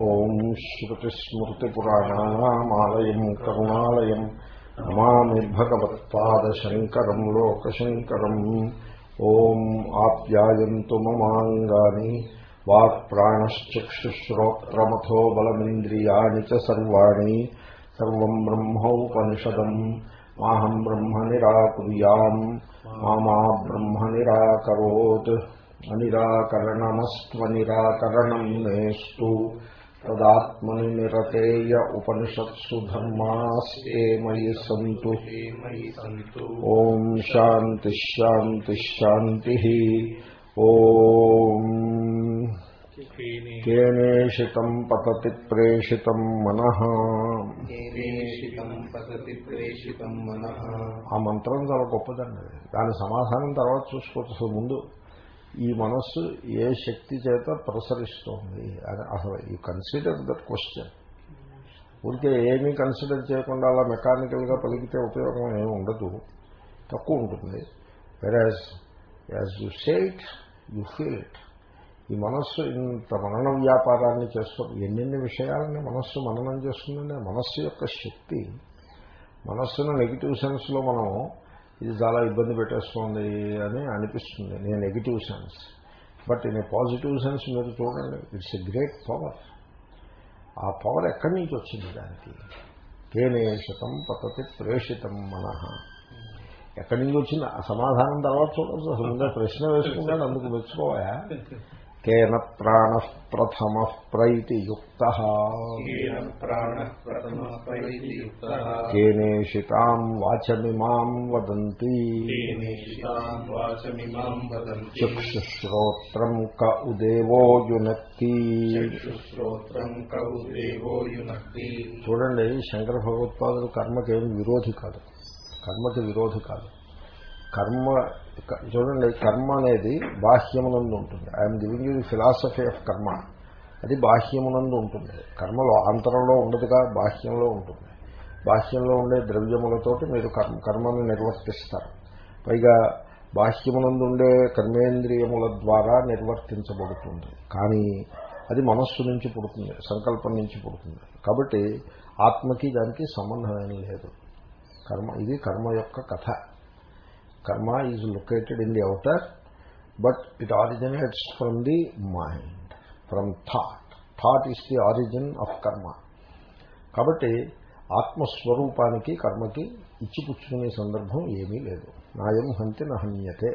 ఓం శ్రుతిస్మృతిపురాణానామాలయం కరుణాలయం నమామి భగవత్పాదశంకరం లోకశంకరం. ఓం ఆప్యాయంతు మమాంగాని వాక్ప్రాణశ్చక్షుశ్రోత్రమథో బలమింద్రియాణి చ సర్వాణి సర్వం బ్రహ్మోపనిషదం. మాహం బ్రహ్మ నిరాకుర్యాం మామా బ్రహ్మ నిరాకరోత్ అనిరాకరణమస్త్వనిరాకరణం నేస్తు. తదాత్మని నిరతేయ ఉపనిషత్సు ధర్మాస్తే మయి సంతు. ఓం శాంతి శాంతి శాంతి. ఓం కేనేషితం పతతి ప్రేషితం మనః. ఆ మంత్రం చాలా గొప్పదండి. దాని సమాధానం తర్వాత చూసుకోవచ్చు. అసలు ముందు ఈ మనస్సు ఏ శక్తి చేత ప్రసరిస్తోంది అని అసలు యూ కన్సిడర్ దట్ క్వశ్చన్ ఊరికే ఏమీ కన్సిడర్ చేయకుండా అలా మెకానికల్గా పలికితే ఉపయోగం ఏమి ఉండదు. తక్కువ ఉంటుంది. వెరాజ్ as you say it you feel it ఈ మనస్సు ఇంత మనన వ్యాపారాన్ని చేస్తుంది ఎన్నెన్ని విషయాలని మనస్సు మననం చేస్తుందంటే మనస్సు యొక్క శక్తి మనస్సును నెగిటివ్ సెన్స్లో మనం ఇది చాలా ఇబ్బంది పెట్టేస్తుంది అని అనిపిస్తుంది. నేను negative sense but in a positive sense మీరు చూడండి ఇట్స్ ఎ గ్రేట్ పవర్ ఆ పవర్ ఎక్కడి నుంచి వచ్చింది దానికి? కేనేషితం పతతి ప్రేషితం మన. ఎక్కడి నుంచి వచ్చింది? ఆ సమాధానం తర్వాత చూడవచ్చు అసలు ప్రశ్న వేసుకున్నాడు అందుకు మెచ్చుకోవా కేన ప్రాణ ప్రథమ ప్రైతియుక్త కేనేషితాం వాచమిమాం వదంతి చక్షుశ్రోత్రం క ఉదేవో యునక్తి చూడండి శంకర భగవత్పాదులు కర్మకేమి విరోధి కాదు. కర్మకి విరోధి కాదు. కర్మ చూడండి కర్మ అనేది బాహ్యమునందు ఉంటుంది. I'm giving you the philosophy of karma అది బాహ్యమునందు ఉంటుంది. కర్మలో ఆంతరంలో ఉండదుగా బాహ్యంలో ఉంటుంది. బాహ్యంలో ఉండే ద్రవ్యములతోటి మీరు కర్మ కర్మను నిర్వర్తిస్తారు. పైగా బాహ్యమునందు ఉండే కర్మేంద్రియముల ద్వారా నిర్వర్తించబడుతుంది. కానీ అది మనస్సు నుంచి పుడుతుంది సంకల్పం నుంచి పుడుతుంది. కాబట్టి ఆత్మకి దానికి సంబంధం లేదు. కర్మ ఇది కర్మ యొక్క కథ. Karma is located in the outer but it originates from the mind from thought thought is the origin of karma కాబట్టి ఆత్మస్వరూపానికి కర్మకి ఇచ్చిపుచ్చుకునే సందర్భం ఏమీ లేదు నాయం హంతి నహన్యతే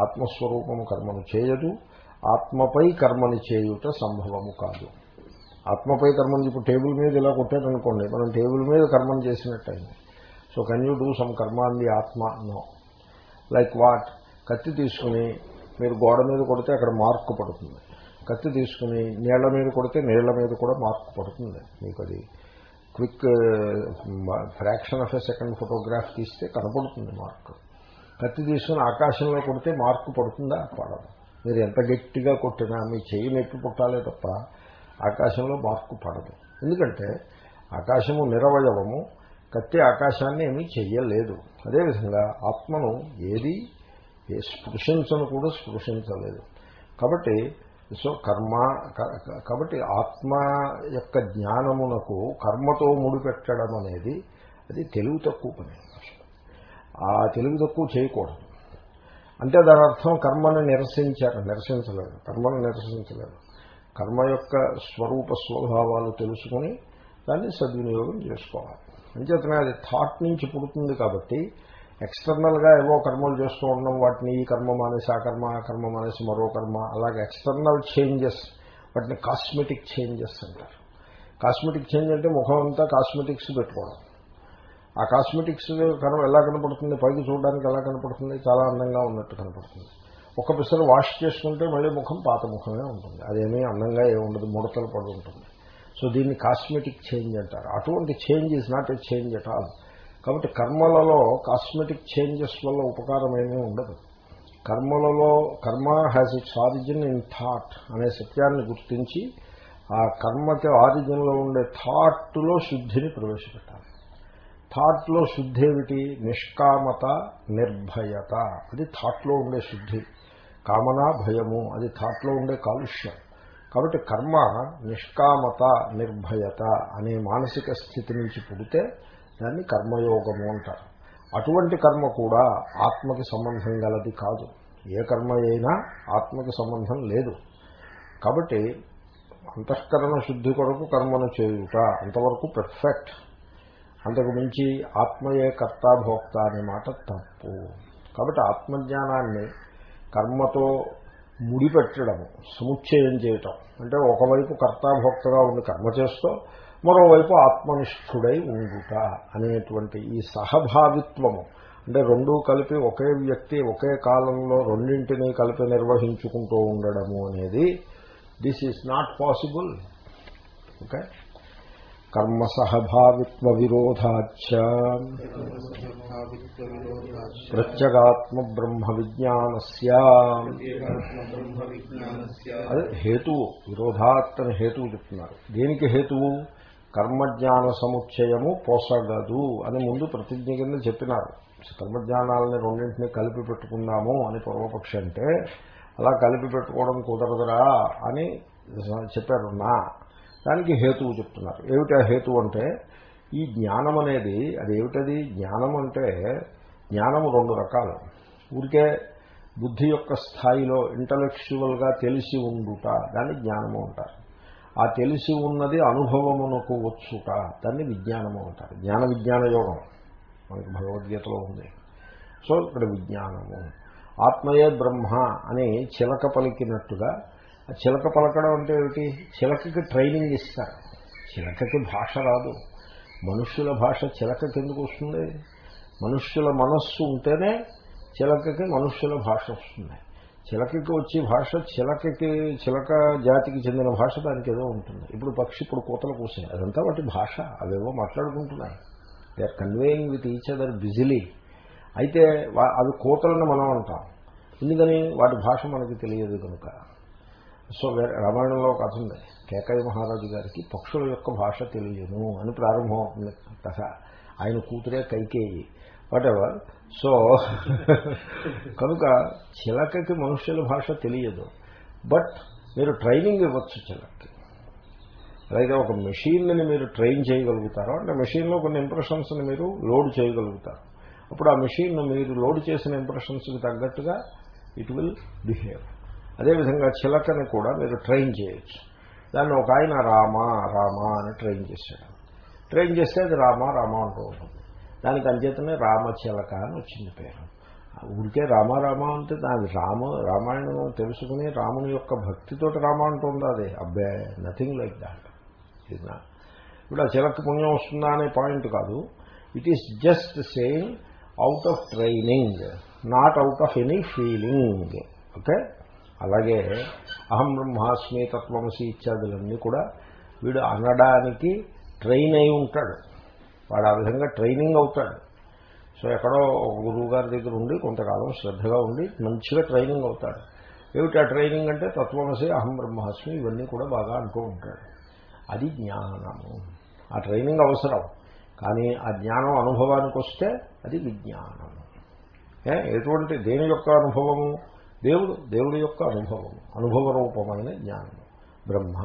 ఆత్మస్వరూపము కర్మను చేయదు ఆత్మపై కర్మని చేయుట సంభవము కాదు ఆత్మపై కర్మని ఇప్పుడు టేబుల్ మీద ఇలా కొట్టారనుకోండి మనం టేబుల్ మీద కర్మను చేసినట్టయింది so can you do some karma అంది ది ఆత్మ నో లైక్ వాట్? కత్తి తీసుకుని మీరు గోడ మీద కొడితే అక్కడ మార్కు పడుతుంది. కత్తి తీసుకుని నీళ్ళ మీద కొడితే నీళ్ళ మీద కూడా మార్కు పడుతుంది. మీకు అది quick fraction of a second photograph తీస్తే కనపడుతుంది మార్క్. కత్తి తీసుకుని ఆకాశంలో కొడితే మార్కు పడుతుందా? పడదు. మీరు ఎంత గట్టిగా కొట్టినా మీ చెయ్యి నెప్పి పుట్టాలే తప్ప ఆకాశంలో మార్కు పడదు. ఎందుకంటే ఆకాశము నిరవయవము కత్తి ఆకాశాన్ని ఏమీ చెయ్యలేదు. అదేవిధంగా ఆత్మను ఏది స్పృశించను కూడా స్పృశించలేదు. కాబట్టి సో కర్మ కాబట్టి ఆత్మ యొక్క జ్ఞానమునకు కర్మతో ముడిపెట్టడం అనేది అది తెలుగు తక్కువ పని. ఆ తెలుగు తక్కువ చేయకూడదు. అంటే దాని అర్థం కర్మను నిరసించారు నిరసించలేదు కర్మను నిరసించలేదు. కర్మ యొక్క స్వరూప స్వభావాలు తెలుసుకుని దాన్ని సద్వినియోగం చేసుకోవాలి. అంచేతనే అది థాట్ నుంచి పుడుతుంది కాబట్టి ఎక్స్టర్నల్గా ఏవో కర్మలు చేస్తూ ఉండడం వాటిని ఈ కర్మ మానేసి ఆ కర్మ ఆ కర్మ మానేసి మరో కర్మ అలాగే ఎక్స్టర్నల్ చేంజెస్ వాటిని కాస్మెటిక్ చేంజెస్ అంటారు. కాస్మెటిక్ చేంజ్ అంటే ముఖం అంతా కాస్మెటిక్స్ పెట్టుకోవడం. ఆ కాస్మెటిక్స్ కర్మ ఎలా కనపడుతుంది? పైకి చూడడానికి ఎలా కనపడుతుంది? చాలా అందంగా ఉన్నట్టు కనపడుతుంది. ఒక పిసరు వాష్ చేసుకుంటే మళ్ళీ ముఖం పాత ముఖమే ఉంటుంది. అదేమీ అందంగా ఏముండదు ముడతలు పడి ఉంటుంది. సో దీన్ని కాస్మెటిక్ చేంజ్ అంటారు. అటువంటి change is not a change at all కాబట్టి కర్మలలో కాస్మెటిక్ చేంజెస్ వల్ల ఉపకారం ఏమీ ఉండదు. కర్మలలో karma has its origin in thought అనే సత్యాన్ని గుర్తించి ఆ కర్మకి ఆరిజిన్లో ఉండే థాట్లో శుద్ధిని ప్రవేశపెట్టాలి. థాట్లో శుద్ధి ఏమిటి? నిష్కామత నిర్భయత. అది థాట్లో ఉండే శుద్ధి. కామన భయము. అది థాట్లో ఉండే కాలుష్యం. కాబట్టి కర్మ నిష్కామత నిర్భయత అనే మానసిక స్థితి నుంచి పుడితే దాన్ని కర్మయోగము అంటారు. అటువంటి కర్మ కూడా ఆత్మకి సంబంధం గలది కాదు. ఏ కర్మ అయినా ఆత్మకి సంబంధం లేదు. కాబట్టి అంతఃకరణ శుద్ధి కొరకు కర్మను చేయుట అంతవరకు పెర్ఫెక్ట్ అంతకు మించి ఆత్మయే కర్త భోక్త అనే మాట తప్పు. కాబట్టి ఆత్మజ్ఞానాన్ని కర్మతో ముడిపెట్టడము సముచ్చయం చేయటం. అంటే ఒకవైపు కర్తాభోక్తగా ఉండి కర్మ చేస్తూ మరోవైపు ఆత్మనిష్ఠుడై ఉండుట అనేటువంటి ఈ సహభావిత్వము. అంటే రెండూ కలిపి ఒకే వ్యక్తి ఒకే కాలంలో రెండింటినీ కలిపి నిర్వహించుకుంటూ ఉండడము అనేది this is not possible okay కర్మ సహభావిత్వ విరోధాచ ప్రత్యగాత్మ బ్రహ్మ విజ్ఞానస్య అదే హేతువు విరోధాత్ అని హేతువు చెప్తున్నారు. దేనికి హేతువు? కర్మజ్ఞాన సముచ్చయము పోసగదు అని ముందు ప్రతిజ్ఞ కింద చెప్పినారు. కర్మజ్ఞానాలని రెండింటినీ కలిపి పెట్టుకుందాము అని పూర్వపక్షి అంటే అలా కలిపి పెట్టుకోవడం కుదరదురా అని చెప్పారు. నా దానికి హేతువు చెప్తున్నారు. ఏమిటా హేతువు అంటే ఈ జ్ఞానం అనేది అది ఏమిటది? జ్ఞానం అంటే జ్ఞానము రెండు రకాలు. ఊరికే బుద్ధి యొక్క స్థాయిలో ఇంటలెక్చువల్గా తెలిసి ఉండుట దాన్ని జ్ఞానము అంటారు. ఆ తెలిసి ఉన్నది అనుభవమునకు వచ్చుట దాన్ని విజ్ఞానము అంటారు. జ్ఞాన విజ్ఞాన యోగం మనకి భగవద్గీతలో ఉంది. సో ఇక్కడ విజ్ఞానము. ఆత్మయే బ్రహ్మ అని చిలక పలికినట్టుగా ఆ చిలక పలకడం అంటే ఏమిటి? చిలకకి ట్రైనింగ్ ఇస్తారు. చిలకకి భాష రాదు. మనుష్యుల భాష చిలకకి ఎందుకు వస్తుంది? మనుష్యుల మనస్సు ఉంటేనే చిలకకి మనుష్యుల భాష వస్తుంది. చిలకకి వచ్చే భాష చిలకకి చిలక జాతికి చెందిన భాష దానికి ఏదో ఉంటుంది. ఇప్పుడు పక్షి ఇప్పుడు కూతలు కూసాయి. అదంతా వాటి భాష. అవేవో మాట్లాడుకుంటున్నాయి. They are conveying with each other Bijli అయితే అవి కూతలని మనం అంటాం. ఎందుకని? వాటి భాష మనకి తెలియదు కనుక. సో రామాయణంలో కథ ఉంది. కేకయ్య మహారాజు గారికి పక్షుల యొక్క భాష తెలియను అని ప్రారంభం అవుతుంది కథ. ఆయన కూతురే కైకేయి. వాటెవర్ సో కనుక చిలకకి మనుష్యుల భాష తెలియదు. బట్ మీరు ట్రైనింగ్ ఇవ్వచ్చు చిలక్కి. అలాగే ఒక మెషీన్ని మీరు ట్రైన్ చేయగలుగుతారో. అంటే మెషిన్లో కొన్ని ఇంప్రెషన్స్ని మీరు లోడ్ చేయగలుగుతారు. అప్పుడు ఆ మెషిన్ మీరు లోడ్ చేసిన ఇంప్రెషన్స్కి తగ్గట్టుగా ఇట్ విల్ బిహేవ్ అదేవిధంగా చిలకని కూడా మీరు ట్రైన్ చేయొచ్చు. దాన్ని ఒక ఆయన రామ రామ అని ట్రైన్ చేశాడు. ట్రైన్ చేస్తే అది రామ రామ అంటూ ఉంటుంది. దానికి అంచేతనే రామచిలక అని వచ్చింది పేరు. ఊరికే రామ రామ అంటే దాని రామ రామాయణం తెలుసుకుని రాముని యొక్క భక్తితోటి రామ అంటుంది అది? అబ్బే నథింగ్ లైక్ దాట్ ఇప్పుడు ఆ చిలక పుణ్యం వస్తుందా అనే పాయింట్ కాదు. It is just saying out of training not out of any feeling okay అలాగే అహం బ్రహ్మాస్మి తత్వమసి ఇత్యాదులన్నీ కూడా వీడు అనడానికి ట్రైన్ అయి ఉంటాడు. వాడు ఆ విధంగా ట్రైనింగ్ అవుతాడు. సో ఎక్కడో గురువు గారి దగ్గర ఉండి కొంతకాలం శ్రద్ధగా ఉండి మంచిగా ట్రైనింగ్ అవుతాడు. ఏమిటి ఆ ట్రైనింగ్ అంటే తత్వమసి అహం బ్రహ్మాస్మి ఇవన్నీ కూడా బాగా అంటూ ఉంటాడు. అది జ్ఞానము. ఆ ట్రైనింగ్ అవసరం. కానీ ఆ జ్ఞానం అనుభవానికి వస్తే అది విజ్ఞానము. ఎటువంటి దేని యొక్క అనుభవము? దేవుడు దేవుడి యొక్క అనుభవం అనుభవ రూపమైన జ్ఞానము. బ్రహ్మ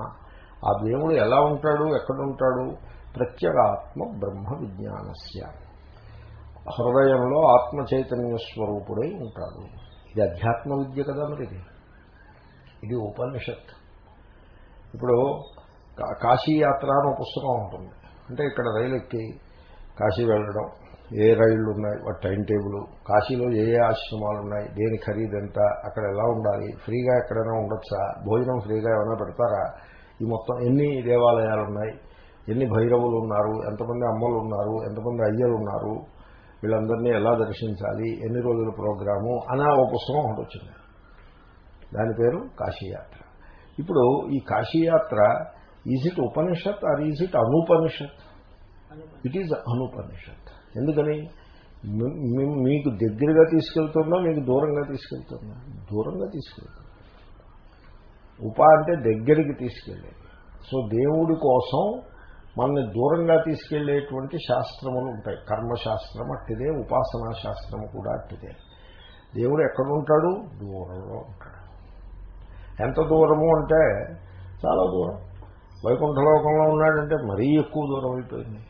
ఆ దేవుడు ఎలా ఉంటాడు ఎక్కడ ఉంటాడు ప్రత్యేగాత్మ బ్రహ్మ విజ్ఞానస్య. హృదయంలో ఆత్మ చైతన్య స్వరూపుడై ఉంటాడు. ఇది అధ్యాత్మ విద్య కదా మరి ఇది? ఇది ఉపనిషత్. ఇప్పుడు కాశీయాత్ర అని పుస్తకం ఉంటుంది. అంటే ఇక్కడ రైలు ఎక్కి కాశీ వెళ్ళడం ఏ రైళ్ళు ఉన్నాయి వాటి టైం టేబుల్ కాశీలో ఏ ఏ ఆశ్రమాలు ఉన్నాయి దేని ఖరీదు ఎంత అక్కడ ఎలా ఉండాలి ఫ్రీగా ఎక్కడైనా ఉండొచ్చా భోజనం ఫ్రీగా ఏమైనా పెడతారా ఈ మొత్తం ఎన్ని దేవాలయాలు ఉన్నాయి ఎన్ని భైరవులు ఉన్నారు ఎంతమంది అమ్మలు ఉన్నారు ఎంతమంది అయ్యలు ఉన్నారు వీళ్ళందరినీ ఎలా దర్శించాలి ఎన్ని రోజుల ప్రోగ్రాము అనే ఒక పుస్తకం ఒకటి వచ్చింది. దాని పేరు కాశీయాత్ర. ఇప్పుడు ఈ కాశీయాత్ర is it Upanishad or is it Anupanishad it is Anupanishad ఎందుకని? మీకు దగ్గరగా తీసుకెళ్తుందా మీకు దూరంగా తీసుకెళ్తుందా దూరంగా తీసుకెళ్తుంది ఉప అంటే దగ్గరికి తీసుకెళ్ళేది. సో దేవుడి కోసం మనల్ని దూరంగా తీసుకెళ్ళేటువంటి శాస్త్రములు ఉంటాయి. కర్మశాస్త్రం అట్టిదే ఉపాసనా శాస్త్రం కూడా అట్టిదే. దేవుడు ఎక్కడుంటాడు? దూరంలో ఉంటాడు. ఎంత దూరము అంటే చాలా దూరం. వైకుంఠలోకంలో ఉన్నాడంటే మరీ ఎక్కువ దూరం అయిపోయింది.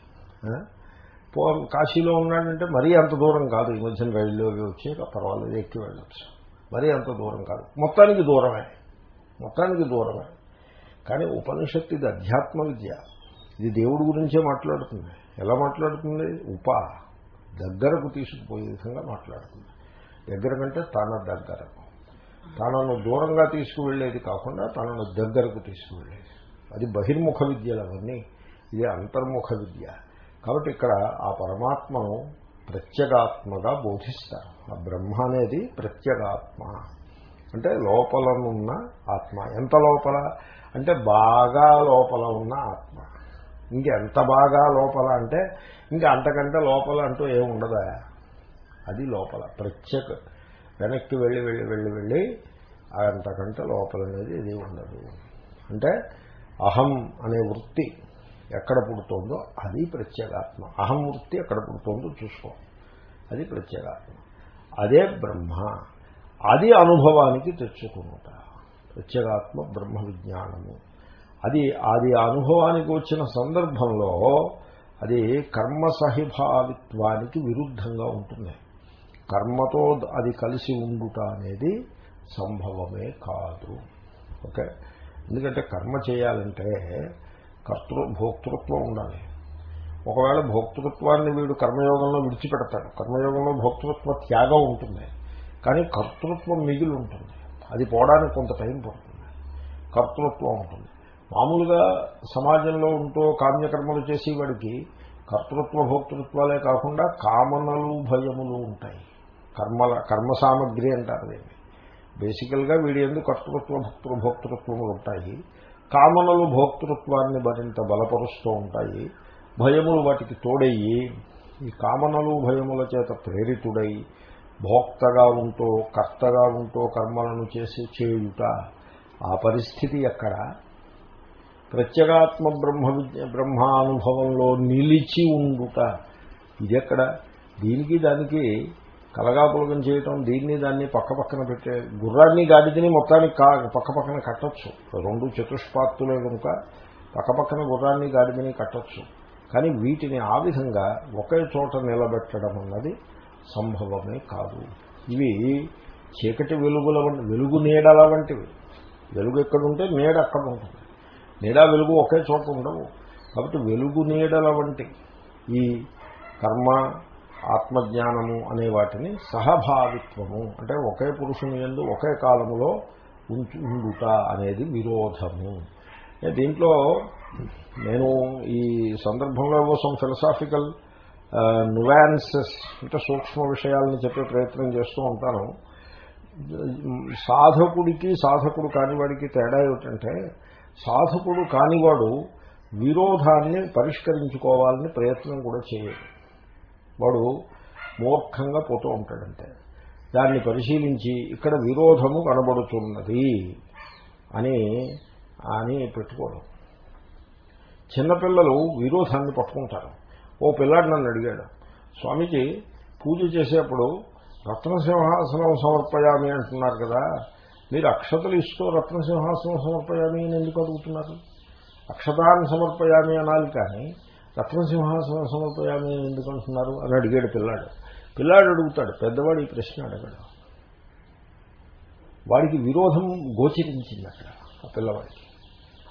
కాశీలో ఉన్నాడంటే మరీ అంత దూరం కాదు. ఈ మధ్యన రైళ్ళు అవి వచ్చి పర్వాలేదు ఎక్కి వెళ్ళచ్చు. మరీ అంత దూరం కాదు. మొత్తానికి దూరమే. మొత్తానికి దూరమే. కానీ ఉపనిషత్తు ఇది అధ్యాత్మ విద్య. ఇది దేవుడి గురించే మాట్లాడుతుంది. ఎలా మాట్లాడుతుంది? ఉప దగ్గరకు తీసుకుపోయే విధంగా మాట్లాడుతుంది. దగ్గర కంటే తన దగ్గరకు. తనను దూరంగా తీసుకువెళ్ళేది కాకుండా తనను దగ్గరకు తీసుకువెళ్ళేది. అది బహిర్ముఖ విద్యలు అవన్నీ ఇది అంతర్ముఖ విద్య. కాబట్టి ఇక్కడ ఆ పరమాత్మను ప్రత్యేగాత్మగా బోధిస్తారు. ఆ బ్రహ్మ అనేది ప్రత్యేగాత్మ. అంటే లోపలనున్న ఆత్మ. ఎంత లోపల? అంటే బాగా లోపల ఉన్న ఆత్మ. ఇంకెంత బాగా లోపల అంటే ఇంకా అంతకంటే లోపల అంటూ ఏముండదా అది లోపల. ప్రత్యేక. వెనక్కి వెళ్ళి వెళ్ళి వెళ్ళి వెళ్ళి అంతకంటే లోపల అనేది ఇది ఉండదు. అంటే అహం అనే వృత్తి ఎక్కడ పుడుతోందో అది ప్రత్యేగాత్మ. అహం వృత్తి ఎక్కడ పుడుతోందో చూసుకో. అది ప్రత్యేగాత్మ. అదే బ్రహ్మ. అది అనుభవానికి తెచ్చుకున్నట. ప్రత్యేగాత్మ బ్రహ్మ విజ్ఞానము. అది అది అనుభవానికి వచ్చిన సందర్భంలో అది కర్మసహిభావిత్వానికి విరుద్ధంగా ఉంటుంది. కర్మతో అది కలిసి ఉండుట అనేది సంభవమే కాదు. ఓకే? ఎందుకంటే కర్మ చేయాలంటే కర్తృ భోక్తృత్వం ఉండాలి. ఒకవేళ భోక్తృత్వాన్ని వీడు కర్మయోగంలో విడిచిపెడతాడు. కర్మయోగంలో భోక్తృత్వ త్యాగం ఉంటుంది. కానీ కర్తృత్వం మిగిలి ఉంటుంది. అది పోవడానికి కొంత టైం పడుతుంది. కర్తృత్వం ఉంటుంది. మామూలుగా సమాజంలో ఉంటూ కామ్యకర్మలు చేసేవాడికి కర్తృత్వ భోక్తృత్వాలే కాకుండా కామనలు భయములు ఉంటాయి. కర్మల కర్మ సామగ్రి అంటారు దీన్ని. బేసికల్గా వీడి ఎందుకు కర్తృత్వ భక్తృ భోక్తృత్వములు ఉంటాయి. కామనలు భోక్తృత్వాన్ని మరింత బలపరుస్తూ ఉంటాయి. భయములు వాటికి తోడయ్యి ఈ కామనలు భయముల చేత ప్రేరితుడై భోక్తగా ఉంటూ కర్తగా ఉంటూ కర్మలను చేసి చేయుట ఆ పరిస్థితి ఎక్కడ? ప్రత్యేగాత్మ బ్రహ్మ విద్య బ్రహ్మానుభవంలో నిలిచి ఉండుట ఇది ఎక్కడ? దీనికి దానికి కలగాపులగం చేయటం దీన్ని దాన్ని పక్క పక్కన పెట్టే గుర్రాన్ని గాడిదని మొత్తానికి కా పక్క పక్కన కట్టచ్చు. రెండు చతుష్పాత్తులే కనుక పక్క పక్కన గుర్రాన్ని గాడిదని కట్టచ్చు. కానీ వీటిని ఆ విధంగా ఒకే చోట నిలబెట్టడం అన్నది సంభవమే కాదు. ఇవి చీకటి వెలుగుల వంటి వెలుగు నీడల వంటివి. వెలుగు ఎక్కడుంటే నీడ అక్కడ ఉంటుంది. నీడ వెలుగు ఒకే చోట ఉండవు. కాబట్టి వెలుగు నీడల వంటి ఈ కర్మ ఆత్మజ్ఞానము అనే వాటిని సహభావిత్వము అంటే ఒకే పురుషుని ఎందు ఒకే కాలములో ఉంచుట ఉండుట అనేది విరోధము. దీంట్లో నేను ఈ సందర్భంలో కోసం ఫిలసాఫికల్ నువాన్సెస్ అంటే సూక్ష్మ విషయాలను చెప్పే ప్రయత్నం చేస్తూ ఉంటాను. సాధకుడికి సాధకుడు కానివాడికి తేడా ఏమిటంటే సాధకుడు కానివాడు విరోధాన్ని పరిష్కరించుకోవాలని ప్రయత్నం కూడా చేయడు. వాడు మూర్ఖంగా పోతూ ఉంటాడంటే. దాన్ని పరిశీలించి ఇక్కడ విరోధము కనబడుతున్నది అని అని పెట్టుకోవడం చిన్నపిల్లలు విరోధాన్ని పట్టుకుంటారు. ఓ పిల్లాడు నన్ను అడిగాడు స్వామీజీ పూజ చేసేప్పుడు రత్నసింహాసనం సమర్పయామి అంటున్నారు కదా మీరు అక్షతలు ఇస్తూ రత్నసింహాసనం సమర్పయామి అని ఎందుకు అడుగుతున్నారు? అక్షతాన్ని సమర్పయామి అనాలి కానీ రత్నసింహాసనం సమర్పయామే ఎందుకు అంటున్నారు అని అడిగాడు పిల్లాడు. పిల్లాడు అడుగుతాడు పెద్దవాడు ఈ ప్రశ్న అడగడు. వాడికి విరోధం గోచరించింది అక్కడ ఆ పిల్లవాడికి.